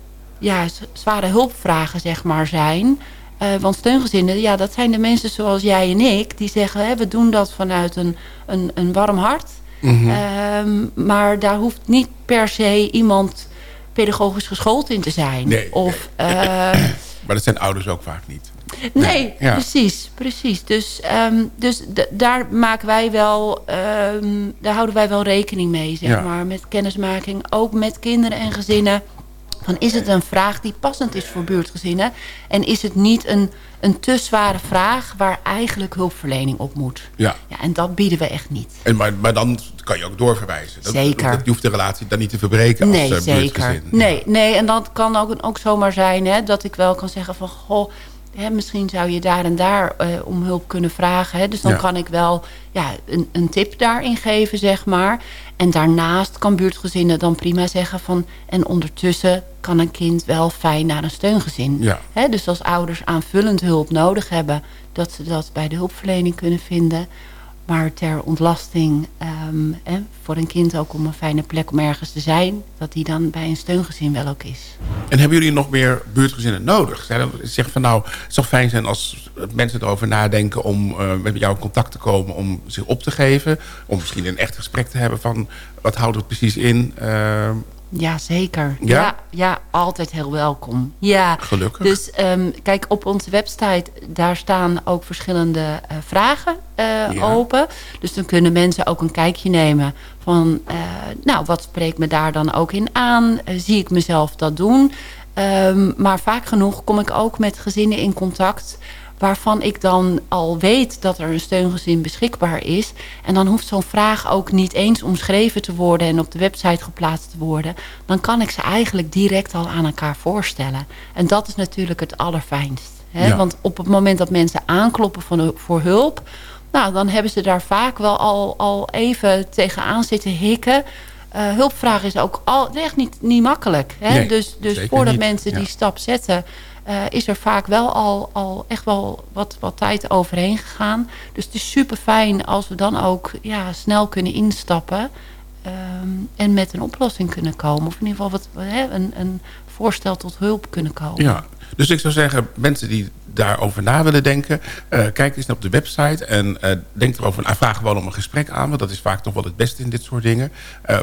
ja, zware hulpvragen zeg maar, zijn. Uh, want steungezinnen, ja, dat zijn de mensen zoals jij en ik... die zeggen, hè, we doen dat vanuit een, een, een warm hart. Mm -hmm. uh, maar daar hoeft niet per se iemand pedagogisch geschoold in te zijn. Nee, of, nee. Uh, maar dat zijn ouders ook vaak niet. Nee, nee ja. precies, precies. Dus, um, dus daar maken wij wel, um, daar houden wij wel rekening mee, zeg ja. maar. Met kennismaking, ook met kinderen en gezinnen van is het een vraag die passend is voor buurtgezinnen? En is het niet een, een te zware vraag waar eigenlijk hulpverlening op moet? Ja. ja en dat bieden we echt niet. En maar, maar dan kan je ook doorverwijzen. Dat, zeker. Dat, je hoeft de relatie dan niet te verbreken nee, als uh, zeker. Nee, nee, en dat kan ook, ook zomaar zijn hè, dat ik wel kan zeggen van... Goh, Hè, misschien zou je daar en daar uh, om hulp kunnen vragen. Hè? Dus dan ja. kan ik wel ja, een, een tip daarin geven, zeg maar. En daarnaast kan buurtgezinnen dan prima zeggen van... en ondertussen kan een kind wel fijn naar een steungezin. Ja. Hè? Dus als ouders aanvullend hulp nodig hebben... dat ze dat bij de hulpverlening kunnen vinden. Maar ter ontlasting ehm, voor een kind ook om een fijne plek om ergens te zijn... dat die dan bij een steungezin wel ook is. En hebben jullie nog meer buurtgezinnen nodig? Zeg van nou, het zou fijn zijn als mensen erover nadenken... om uh, met jou in contact te komen, om zich op te geven. Om misschien een echt gesprek te hebben van wat houdt het precies in... Uh, ja, zeker. Ja? ja? altijd heel welkom. Ja. Gelukkig. Dus um, kijk, op onze website, daar staan ook verschillende uh, vragen uh, open. Dus dan kunnen mensen ook een kijkje nemen van... Uh, nou, wat spreekt me daar dan ook in aan? zie ik mezelf dat doen? Um, maar vaak genoeg kom ik ook met gezinnen in contact waarvan ik dan al weet dat er een steungezin beschikbaar is. En dan hoeft zo'n vraag ook niet eens omschreven te worden en op de website geplaatst te worden. Dan kan ik ze eigenlijk direct al aan elkaar voorstellen. En dat is natuurlijk het allerfijnst. Hè? Want op het moment dat mensen aankloppen voor, voor hulp... Nou, dan hebben ze daar vaak wel al, al even tegenaan zitten hikken... Uh, hulpvragen is ook al, echt niet, niet makkelijk. Hè? dus dus voordat mensen die stap zetten... Uh, is er vaak wel al, al echt wel wat, wat tijd overheen gegaan. Dus het is super fijn als we dan ook ja, snel kunnen instappen. Um, en met een oplossing kunnen komen. Of in ieder geval wat, hè, een, een voorstel tot hulp kunnen komen. Ja, dus ik zou zeggen, mensen die daarover na willen denken... Uh, kijk eens op de website en uh, denk erover... vraag gewoon om een gesprek aan, want dat is vaak toch wel het beste in dit soort dingen.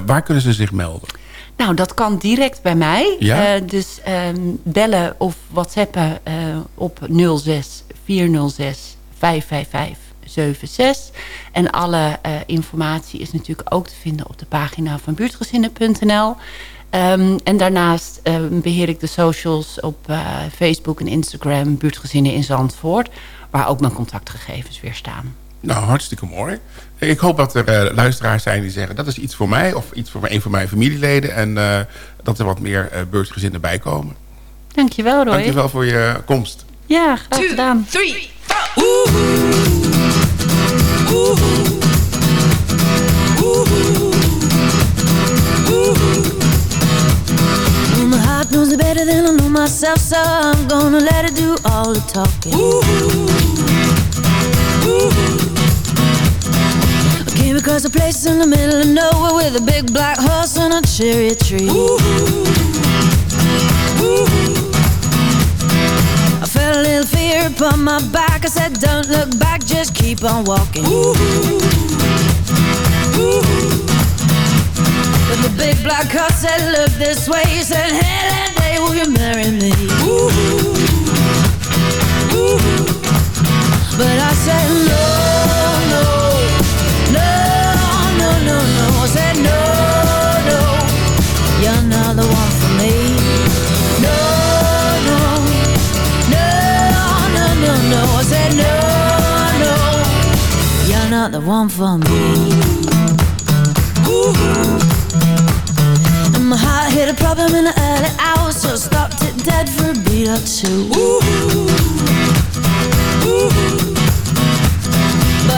Waar kunnen ze zich melden? Nou, dat kan direct bij mij. Ja? Uh, dus um, bellen of whatsappen uh, op 06 406 555 76. En alle uh, informatie is natuurlijk ook te vinden op de pagina van buurtgezinnen.nl. Um, ehm, en daarnaast beheer ik de socials op Facebook en Instagram... Buurtgezinnen in Zandvoort... waar ook mijn contactgegevens weer staan. Nou, hartstikke mooi. Ik hoop dat er uh, luisteraars zijn die zeggen... dat is iets voor mij of iets voor een van mijn familieleden... en uh, dat er wat meer uh, beursgezinnen bij komen. Dankjewel, Roy. Dankjewel voor je komst. Ja, graag Two, gedaan. Three, better than I know myself So I'm gonna let it do all the talking across a place in the middle of nowhere with a big black horse and a cherry tree. Ooh. Ooh. I felt a little fear upon my back. I said, Don't look back, just keep on walking. Ooh. But the big black horse said, Look this way. He said, Hey, that day, will you marry me? But I said, No, said no, no You're not the one for me No, no No, no, no, no I said no, no You're not the one for me. And my heart hit a problem in the early hours So stopped it dead for a beat or two Ooh. Ooh.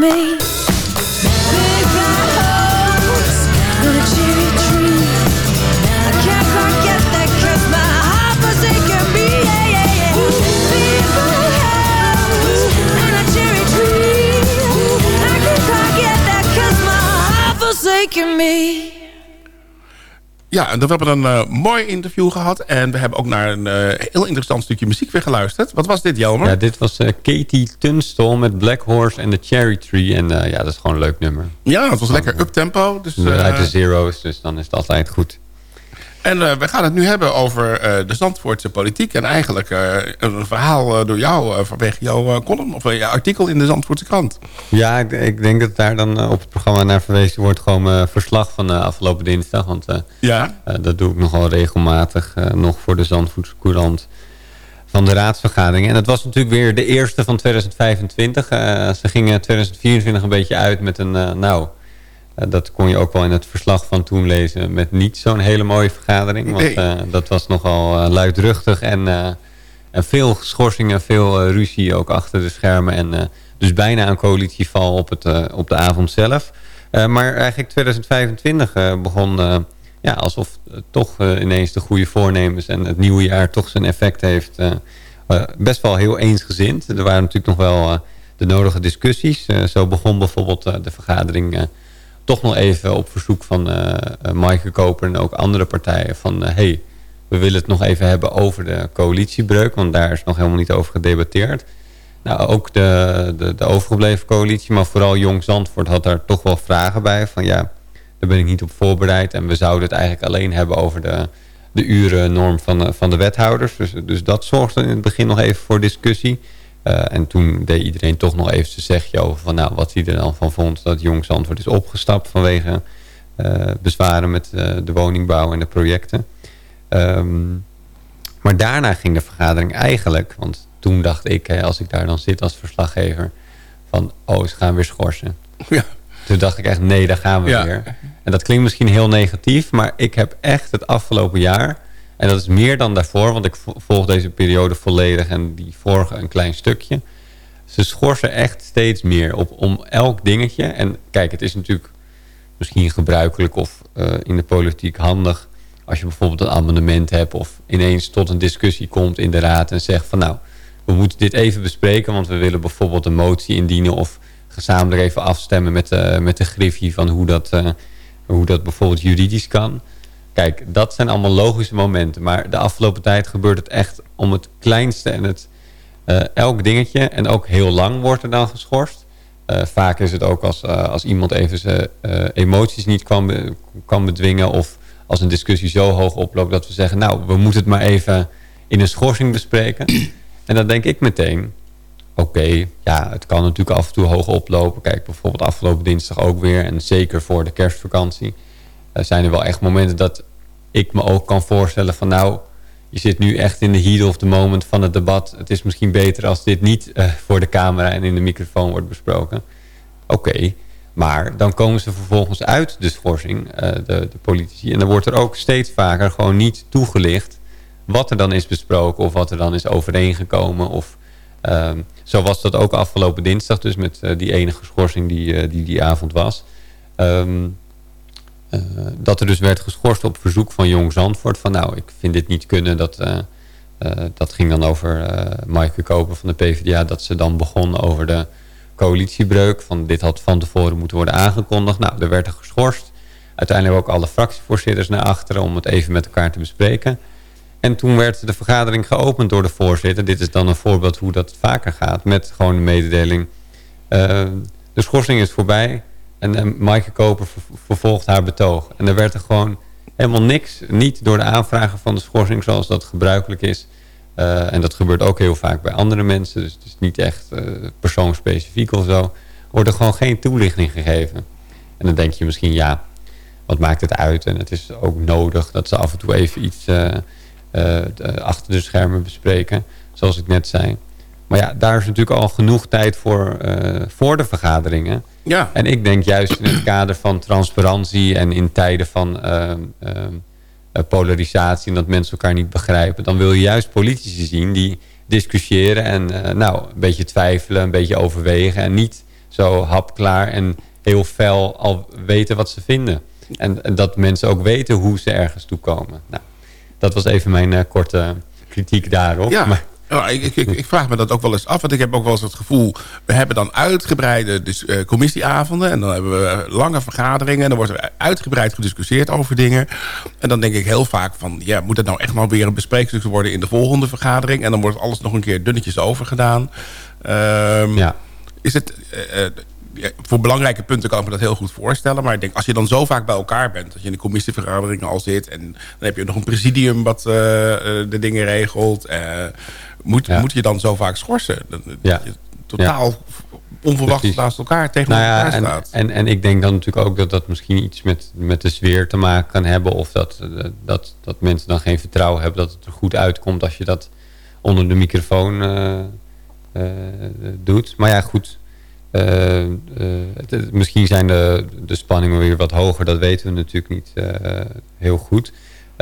Me. Big black house on a cherry tree. I can't quite get that cause my heart forsaken me. Yeah, yeah, yeah. Big black house and a cherry tree. I can't quite get that cause my heart forsaken me. Ja, en we hebben een uh, mooi interview gehad. En we hebben ook naar een uh, heel interessant stukje muziek weer geluisterd. Wat was dit, Jelmer? Ja, dit was uh, Katie Tunstall met Black Horse en The Cherry Tree. En ja, dat is gewoon een leuk nummer. Ja, het was lekker up-tempo. Dus, uit de zeros, dus dan is het altijd goed. En uh, we gaan het nu hebben over uh, de Zandvoortse politiek. En eigenlijk uh, een verhaal door jou vanwege jouw column of je artikel in de Zandvoortse krant. Ja, ik, ik denk dat daar dan op het programma naar verwezen wordt. Gewoon verslag van de afgelopen dinsdag. Want ja. dat doe ik nogal regelmatig nog voor de Zandvoortse Courant van de raadsvergadering. En het was natuurlijk weer de eerste van 2025. ze gingen 2024 een beetje uit met een, nou eh, dat kon je ook wel in het verslag van toen lezen met niet zo'n hele mooie vergadering. Want uh, dat was nogal uh, luidruchtig en, en veel schorsingen, veel ruzie ook achter de schermen. En dus bijna een coalitieval op, het, op de avond zelf. maar eigenlijk 2025 begon ja, alsof toch ineens de goede voornemens en het nieuwe jaar toch zijn effect heeft. best wel heel eensgezind. Er waren natuurlijk nog wel de nodige discussies. zo begon bijvoorbeeld de vergadering toch nog even op verzoek van uh, Maaike Koper en ook andere partijen van... Uh, hey, we willen het nog even hebben over de coalitiebreuk, want daar is nog helemaal niet over gedebatteerd. Nou, ook de, de, de overgebleven coalitie, maar vooral Jong Zandvoort had daar toch wel vragen bij. Van ja, daar ben ik niet op voorbereid en we zouden het eigenlijk alleen hebben over de, de urennorm van, van de wethouders. Dus, dus dat zorgde in het begin nog even voor discussie. Uh, en toen deed iedereen toch nog even zijn zegje over van nou, wat hij er dan van vond dat Jong Zandvoort is opgestapt vanwege uh, bezwaren met uh, de woningbouw en de projecten. Um, maar daarna ging de vergadering eigenlijk, want toen dacht ik, hè, als ik daar dan zit als verslaggever, van oh, ze gaan weer schorsen. Ja. Toen dacht ik echt, nee, daar gaan we ja. weer. En dat klinkt misschien heel negatief, maar ik heb echt het afgelopen jaar en dat is meer dan daarvoor, want ik volg deze periode volledig en die vorige een klein stukje. Ze schorsen echt steeds meer op om elk dingetje. En kijk, het is natuurlijk misschien gebruikelijk of uh, in de politiek handig... als je bijvoorbeeld een amendement hebt of ineens tot een discussie komt in de raad... en zegt van nou, we moeten dit even bespreken... want we willen bijvoorbeeld een motie indienen of gezamenlijk even afstemmen met de, met de griffie... van hoe dat, uh, hoe dat bijvoorbeeld juridisch kan... Kijk, dat zijn allemaal logische momenten. Maar de afgelopen tijd gebeurt het echt om het kleinste en het uh, elk dingetje. En ook heel lang wordt er dan geschorst. Uh, vaak is het ook als, uh, als iemand even zijn emoties niet kan, kan bedwingen... of als een discussie zo hoog oploopt dat we zeggen... nou, we moeten het maar even in een schorsing bespreken. en dan denk ik meteen... oké, ja, het kan natuurlijk af en toe hoog oplopen. Kijk, bijvoorbeeld afgelopen dinsdag ook weer... en zeker voor de kerstvakantie... zijn er wel echt momenten dat ik me ook kan voorstellen van nou, je zit nu echt in de heat of the moment van het debat. Het is misschien beter als dit niet uh, voor de camera en in de microfoon wordt besproken. Oké, maar dan komen ze vervolgens uit de schorsing, uh, de, de, politici. En dan wordt er ook steeds vaker gewoon niet toegelicht wat er dan is besproken of wat er dan is overeengekomen. Of, uh, zo was dat ook afgelopen dinsdag, dus met uh, die enige schorsing die, die die avond was. Um, uh, dat er dus werd geschorst op verzoek van Jong Zandvoort. Van nou, ik vind dit niet kunnen. Dat, uh, uh, dat ging dan over Maaike Koper van de PvdA. Dat ze dan begon over de coalitiebreuk. Van dit had van tevoren moeten worden aangekondigd. Nou, er werd er geschorst. Uiteindelijk ook alle fractievoorzitters naar achteren om het even met elkaar te bespreken. En toen werd de vergadering geopend door de voorzitter. Dit is dan een voorbeeld hoe dat vaker gaat. Met gewoon de mededeling. de schorsing is voorbij. En, en Maaike Koper vervolgt haar betoog. En er werd er gewoon helemaal niks, niet door de aanvragen van de schorsing zoals dat gebruikelijk is. Uh, en dat gebeurt ook heel vaak bij andere mensen. Dus het is niet echt uh, persoonsspecifiek of zo. Wordt er gewoon geen toelichting gegeven. En dan denk je misschien, ja, wat maakt het uit? En het is ook nodig dat ze af en toe even iets achter de schermen bespreken. Zoals ik net zei. Maar ja, daar is natuurlijk al genoeg tijd voor, voor de vergaderingen. Ja. En ik denk juist in het kader van transparantie en in tijden van uh, uh, polarisatie en dat mensen elkaar niet begrijpen, dan wil je juist politici zien die discussiëren en uh, nou, een beetje twijfelen, een beetje overwegen en niet zo hapklaar en heel fel al weten wat ze vinden. En, en dat mensen ook weten hoe ze ergens toe komen. Nou, dat was even mijn korte kritiek daarop. Ja. Maar, Ja, ik, ik, ik, vraag me dat ook wel eens af. Want ik heb ook wel eens het gevoel... we hebben dan uitgebreide dus, uh, commissieavonden... en dan hebben we lange vergaderingen... en dan wordt er uitgebreid gediscussieerd over dingen. En dan denk ik heel vaak van... ja, moet het nou echt maar weer een bespreekstuk worden... in de volgende vergadering? En dan wordt alles nog een keer dunnetjes overgedaan. Um, ja. Is het... Uh, voor belangrijke punten kan ik me dat heel goed voorstellen. Maar ik denk, als je dan zo vaak bij elkaar bent... dat je in de commissievergaderingen al zit... en dan heb je nog een presidium wat uh, de dingen regelt... Uh, moet, moet je dan zo vaak schorsen? Dat, ja. je totaal onverwacht naast elkaar tegen nou elkaar en, staat. En, en ik denk dan natuurlijk ook dat dat misschien iets met, met de sfeer te maken kan hebben... of dat, dat, dat mensen dan geen vertrouwen hebben dat het er goed uitkomt... als je dat onder de microfoon uh, doet. Maar ja, goed uh, het, misschien zijn de, de spanningen weer wat hoger. Dat weten we natuurlijk niet heel goed.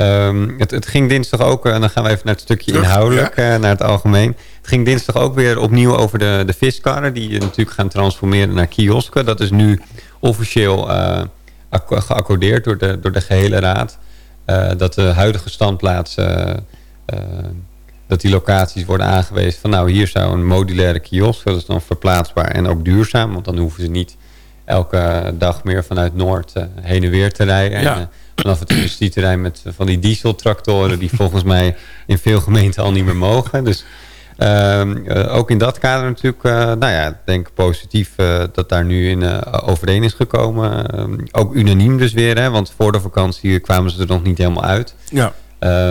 Um, het, het, ging dinsdag ook, en dan gaan we even naar het stukje inhoudelijk, ja. naar het algemeen. Het ging dinsdag ook weer opnieuw over de, de viskarren... die je natuurlijk gaan transformeren naar kiosken. Dat is nu officieel geaccordeerd door de, door de gehele raad. dat de huidige standplaatsen dat die locaties worden aangewezen van nou hier zou een modulaire kiosk, dat is dan verplaatsbaar en ook duurzaam, want dan hoeven ze niet elke dag meer vanuit Noord uh, heen en weer te rijden. Ja. En, uh, vanaf het industrieterrein met uh, van die dieseltractoren die volgens mij in veel gemeenten al niet meer mogen. Dus ehm, ook in dat kader natuurlijk, nou ja, ik denk positief dat daar nu in overeen is gekomen. Ehm, ook unaniem dus weer, hè, want voor de vakantie kwamen ze er nog niet helemaal uit. Ja.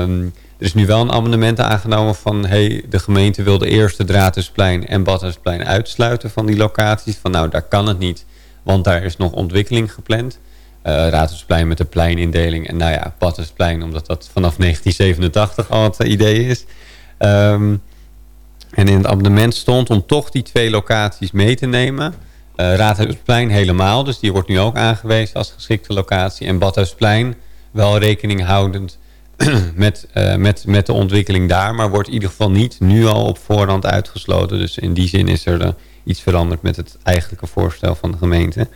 Um, er is nu wel een amendement aangenomen van... Hey, de gemeente wil de eerste Dratensplein en Badhuisplein uitsluiten van die locaties. Van nou, daar kan het niet, want daar is nog ontwikkeling gepland. Uh, Raadhuisplein met de pleinindeling. En nou ja, Badhuisplein, omdat dat vanaf 1987 al het idee is. Um, en in het amendement stond om toch die twee locaties mee te nemen. Uh, Raadhuisplein helemaal, dus die wordt nu ook aangewezen als geschikte locatie. En Badhuisplein wel rekening houdend met, met, met de ontwikkeling daar. Maar wordt in ieder geval niet nu al op voorhand uitgesloten. Dus in die zin is er iets veranderd met het eigenlijke voorstel van de gemeente.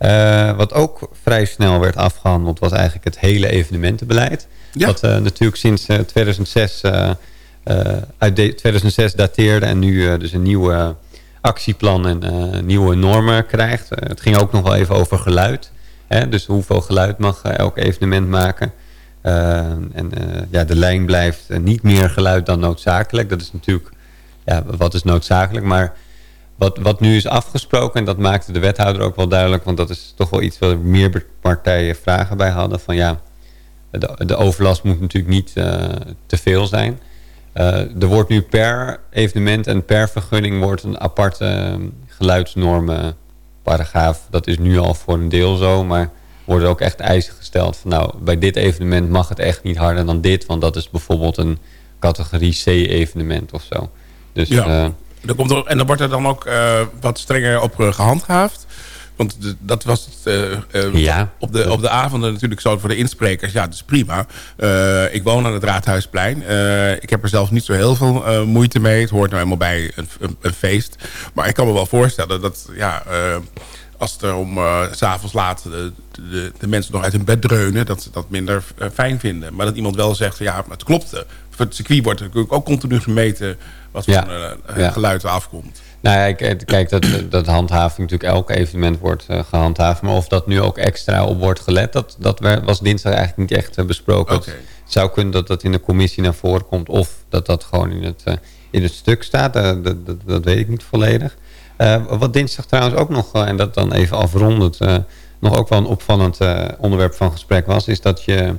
Uh, wat ook vrij snel werd afgehandeld was eigenlijk het hele evenementenbeleid. Ja. Wat natuurlijk sinds 2006, uit 2006 dateerde en nu dus een nieuwe actieplan en nieuwe normen krijgt. het ging ook nog wel even over geluid. Hè? Dus hoeveel geluid mag elk evenement maken. En ja, de lijn blijft niet meer geluid dan noodzakelijk. Dat is natuurlijk, ja, wat is noodzakelijk? Maar wat, wat nu is afgesproken, en dat maakte de wethouder ook wel duidelijk... want dat is toch wel iets waar meer partijen vragen bij hadden... van ja, de, de overlast moet natuurlijk niet te veel zijn. er wordt nu per evenement en per vergunning... wordt een aparte geluidsnormen paragraaf. Dat is nu al voor een deel zo, maar worden ook echt eisen gesteld. Van, nou, bij dit evenement mag het echt niet harder dan dit. Want dat is bijvoorbeeld een categorie C-evenement of zo. Dus, ja, uh, komt er, en dan wordt er dan ook uh, wat strenger op uh, gehandhaafd. Want dat was het, ja. op, de, op de avonden natuurlijk zo voor de insprekers. Ja, dat is prima. ik woon aan het Raadhuisplein. ik heb er zelf niet zo heel veel moeite mee. Het hoort nou helemaal bij een, een, een, feest. Maar ik kan me wel voorstellen dat... Ja, als er om s'avonds laat de, de, de, mensen nog uit hun bed dreunen... dat ze dat minder fijn vinden. Maar dat iemand wel zegt, van, ja, het klopt. Het circuit wordt natuurlijk ook continu gemeten... wat voor ja. uh, ja. geluid er afkomt. Nou ja, kijk, dat, dat handhaving natuurlijk elk evenement wordt gehandhaafd. Maar of dat nu ook extra op wordt gelet... dat, dat was dinsdag eigenlijk niet echt besproken. Okay. Het zou kunnen dat dat in de commissie naar voren komt... of dat dat gewoon in het, in het stuk staat. dat, dat, dat weet ik niet volledig. Wat dinsdag trouwens ook nog, en dat dan even afrondend... Nog ook wel een opvallend onderwerp van gesprek was... is dat je,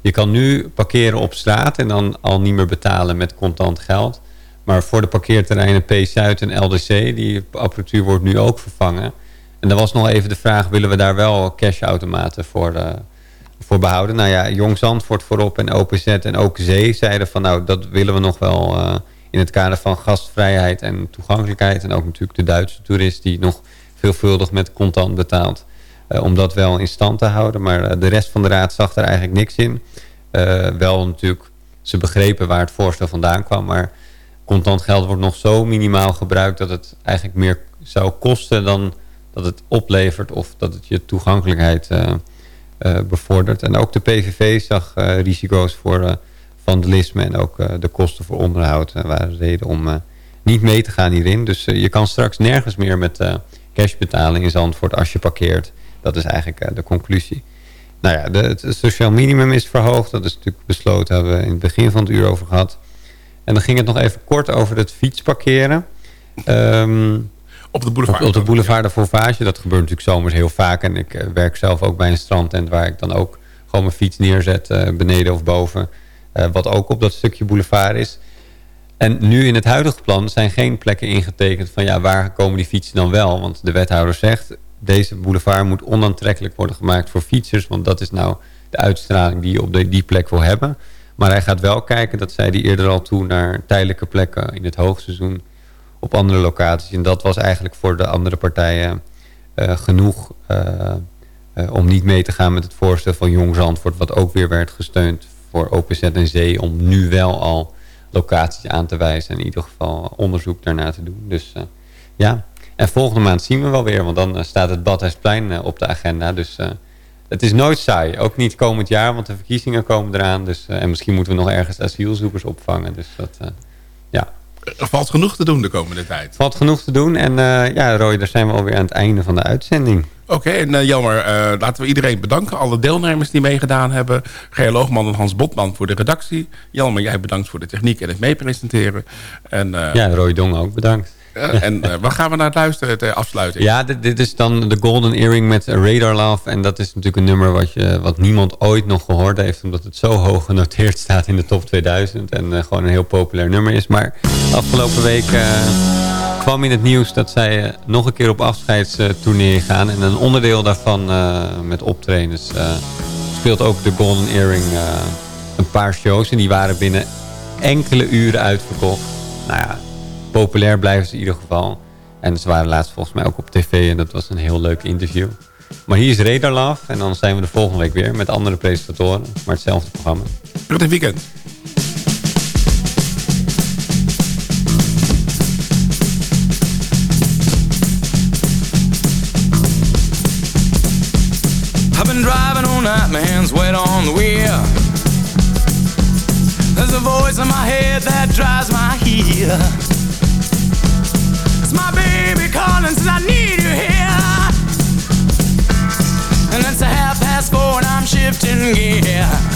je kan nu parkeren op straat... en dan al niet meer betalen met contant geld. Maar voor de parkeerterreinen P-Zuid en LDC... die apparatuur wordt nu ook vervangen. En dan was nog even de vraag... willen we daar wel cashautomaten voor, voor behouden? Nou ja, Jong Zandvoort voorop en OPZ en ook Zee zeiden van... nou, dat willen we nog wel in het kader van gastvrijheid en toegankelijkheid. En ook natuurlijk de Duitse toerist die nog veelvuldig met contant betaalt. Uh, om dat wel in stand te houden. Maar uh, de rest van de raad zag er eigenlijk niks in. Uh, wel natuurlijk, ze begrepen waar het voorstel vandaan kwam. Maar contant geld wordt nog zo minimaal gebruikt... dat het eigenlijk meer zou kosten dan dat het oplevert... of dat het je toegankelijkheid bevordert. En ook de PVV zag risico's voor vandalisme en ook de kosten voor onderhoud waren reden om niet mee te gaan hierin. Dus je kan straks nergens meer met cash betalen in Zandvoort als je parkeert. Dat is eigenlijk de conclusie. Nou ja, de, het sociaal minimum is verhoogd. Dat is natuurlijk besloten, hebben we in het begin van het uur over gehad. En dan ging het nog even kort over het fietsparkeren. Um, op de boulevard? Op, de boulevard de Fauvage. Dat gebeurt natuurlijk zomers heel vaak. En ik uh, werk zelf ook bij een strandtent waar ik dan ook gewoon mijn fiets neerzet. Uh, beneden of boven. Uh, wat ook op dat stukje boulevard is. En nu in het huidige plan zijn geen plekken ingetekend van ja, waar komen die fietsen dan wel? Want de wethouder zegt, deze boulevard moet onaantrekkelijk worden gemaakt voor fietsers. Want dat is nou de uitstraling die je op de, die plek wil hebben. Maar hij gaat wel kijken, dat zei hij eerder al toe, naar tijdelijke plekken in het hoogseizoen op andere locaties. En dat was eigenlijk voor de andere partijen uh, genoeg uh, uh, om niet mee te gaan met het voorstel van Jong Zandvoort, wat ook weer werd gesteund voor OPZ en Zee, om nu wel al locaties aan te wijzen en in ieder geval onderzoek daarna te doen. Dus ja, en volgende maand zien we wel weer, want dan staat het Badhuisplein op de agenda. Dus het is nooit saai. Ook niet komend jaar, want de verkiezingen komen eraan. Dus, en misschien moeten we nog ergens asielzoekers opvangen. Dus dat, ja, er valt genoeg te doen de komende tijd. valt genoeg te doen. En uh, ja, Roy, daar zijn we alweer aan het einde van de uitzending. Oké, en uh, jammer. Uh, laten we iedereen bedanken. Alle deelnemers die meegedaan hebben. Gerja Loogman en Hans Botman voor de redactie. Jelmer, jij bedankt voor de techniek en het meepresenteren. En, ja, Roy Dong ook bedankt. En uh, waar gaan we naar luisteren ter afsluiting? Ja, dit, is dan de Golden Earring met Radar Love. En dat is natuurlijk een nummer wat, je, wat niemand ooit nog gehoord heeft. Omdat het zo hoog genoteerd staat in de top 2000. En uh, gewoon een heel populair nummer is. Maar afgelopen week kwam in het nieuws dat zij nog een keer op afscheidstournee gaan. En een onderdeel daarvan met optredens speelt ook de Golden Earring een paar shows. En die waren binnen enkele uren uitverkocht. Nou ja, populair blijven ze in ieder geval. En ze waren laatst volgens mij ook op tv en dat was een heel leuk interview. Maar hier is Radar Love en dan zijn we de volgende week weer met andere presentatoren. Maar hetzelfde programma. Prettig weekend. I've been driving all night, my hands wet on the wheel. There's a voice in my head that drives my heel. I'm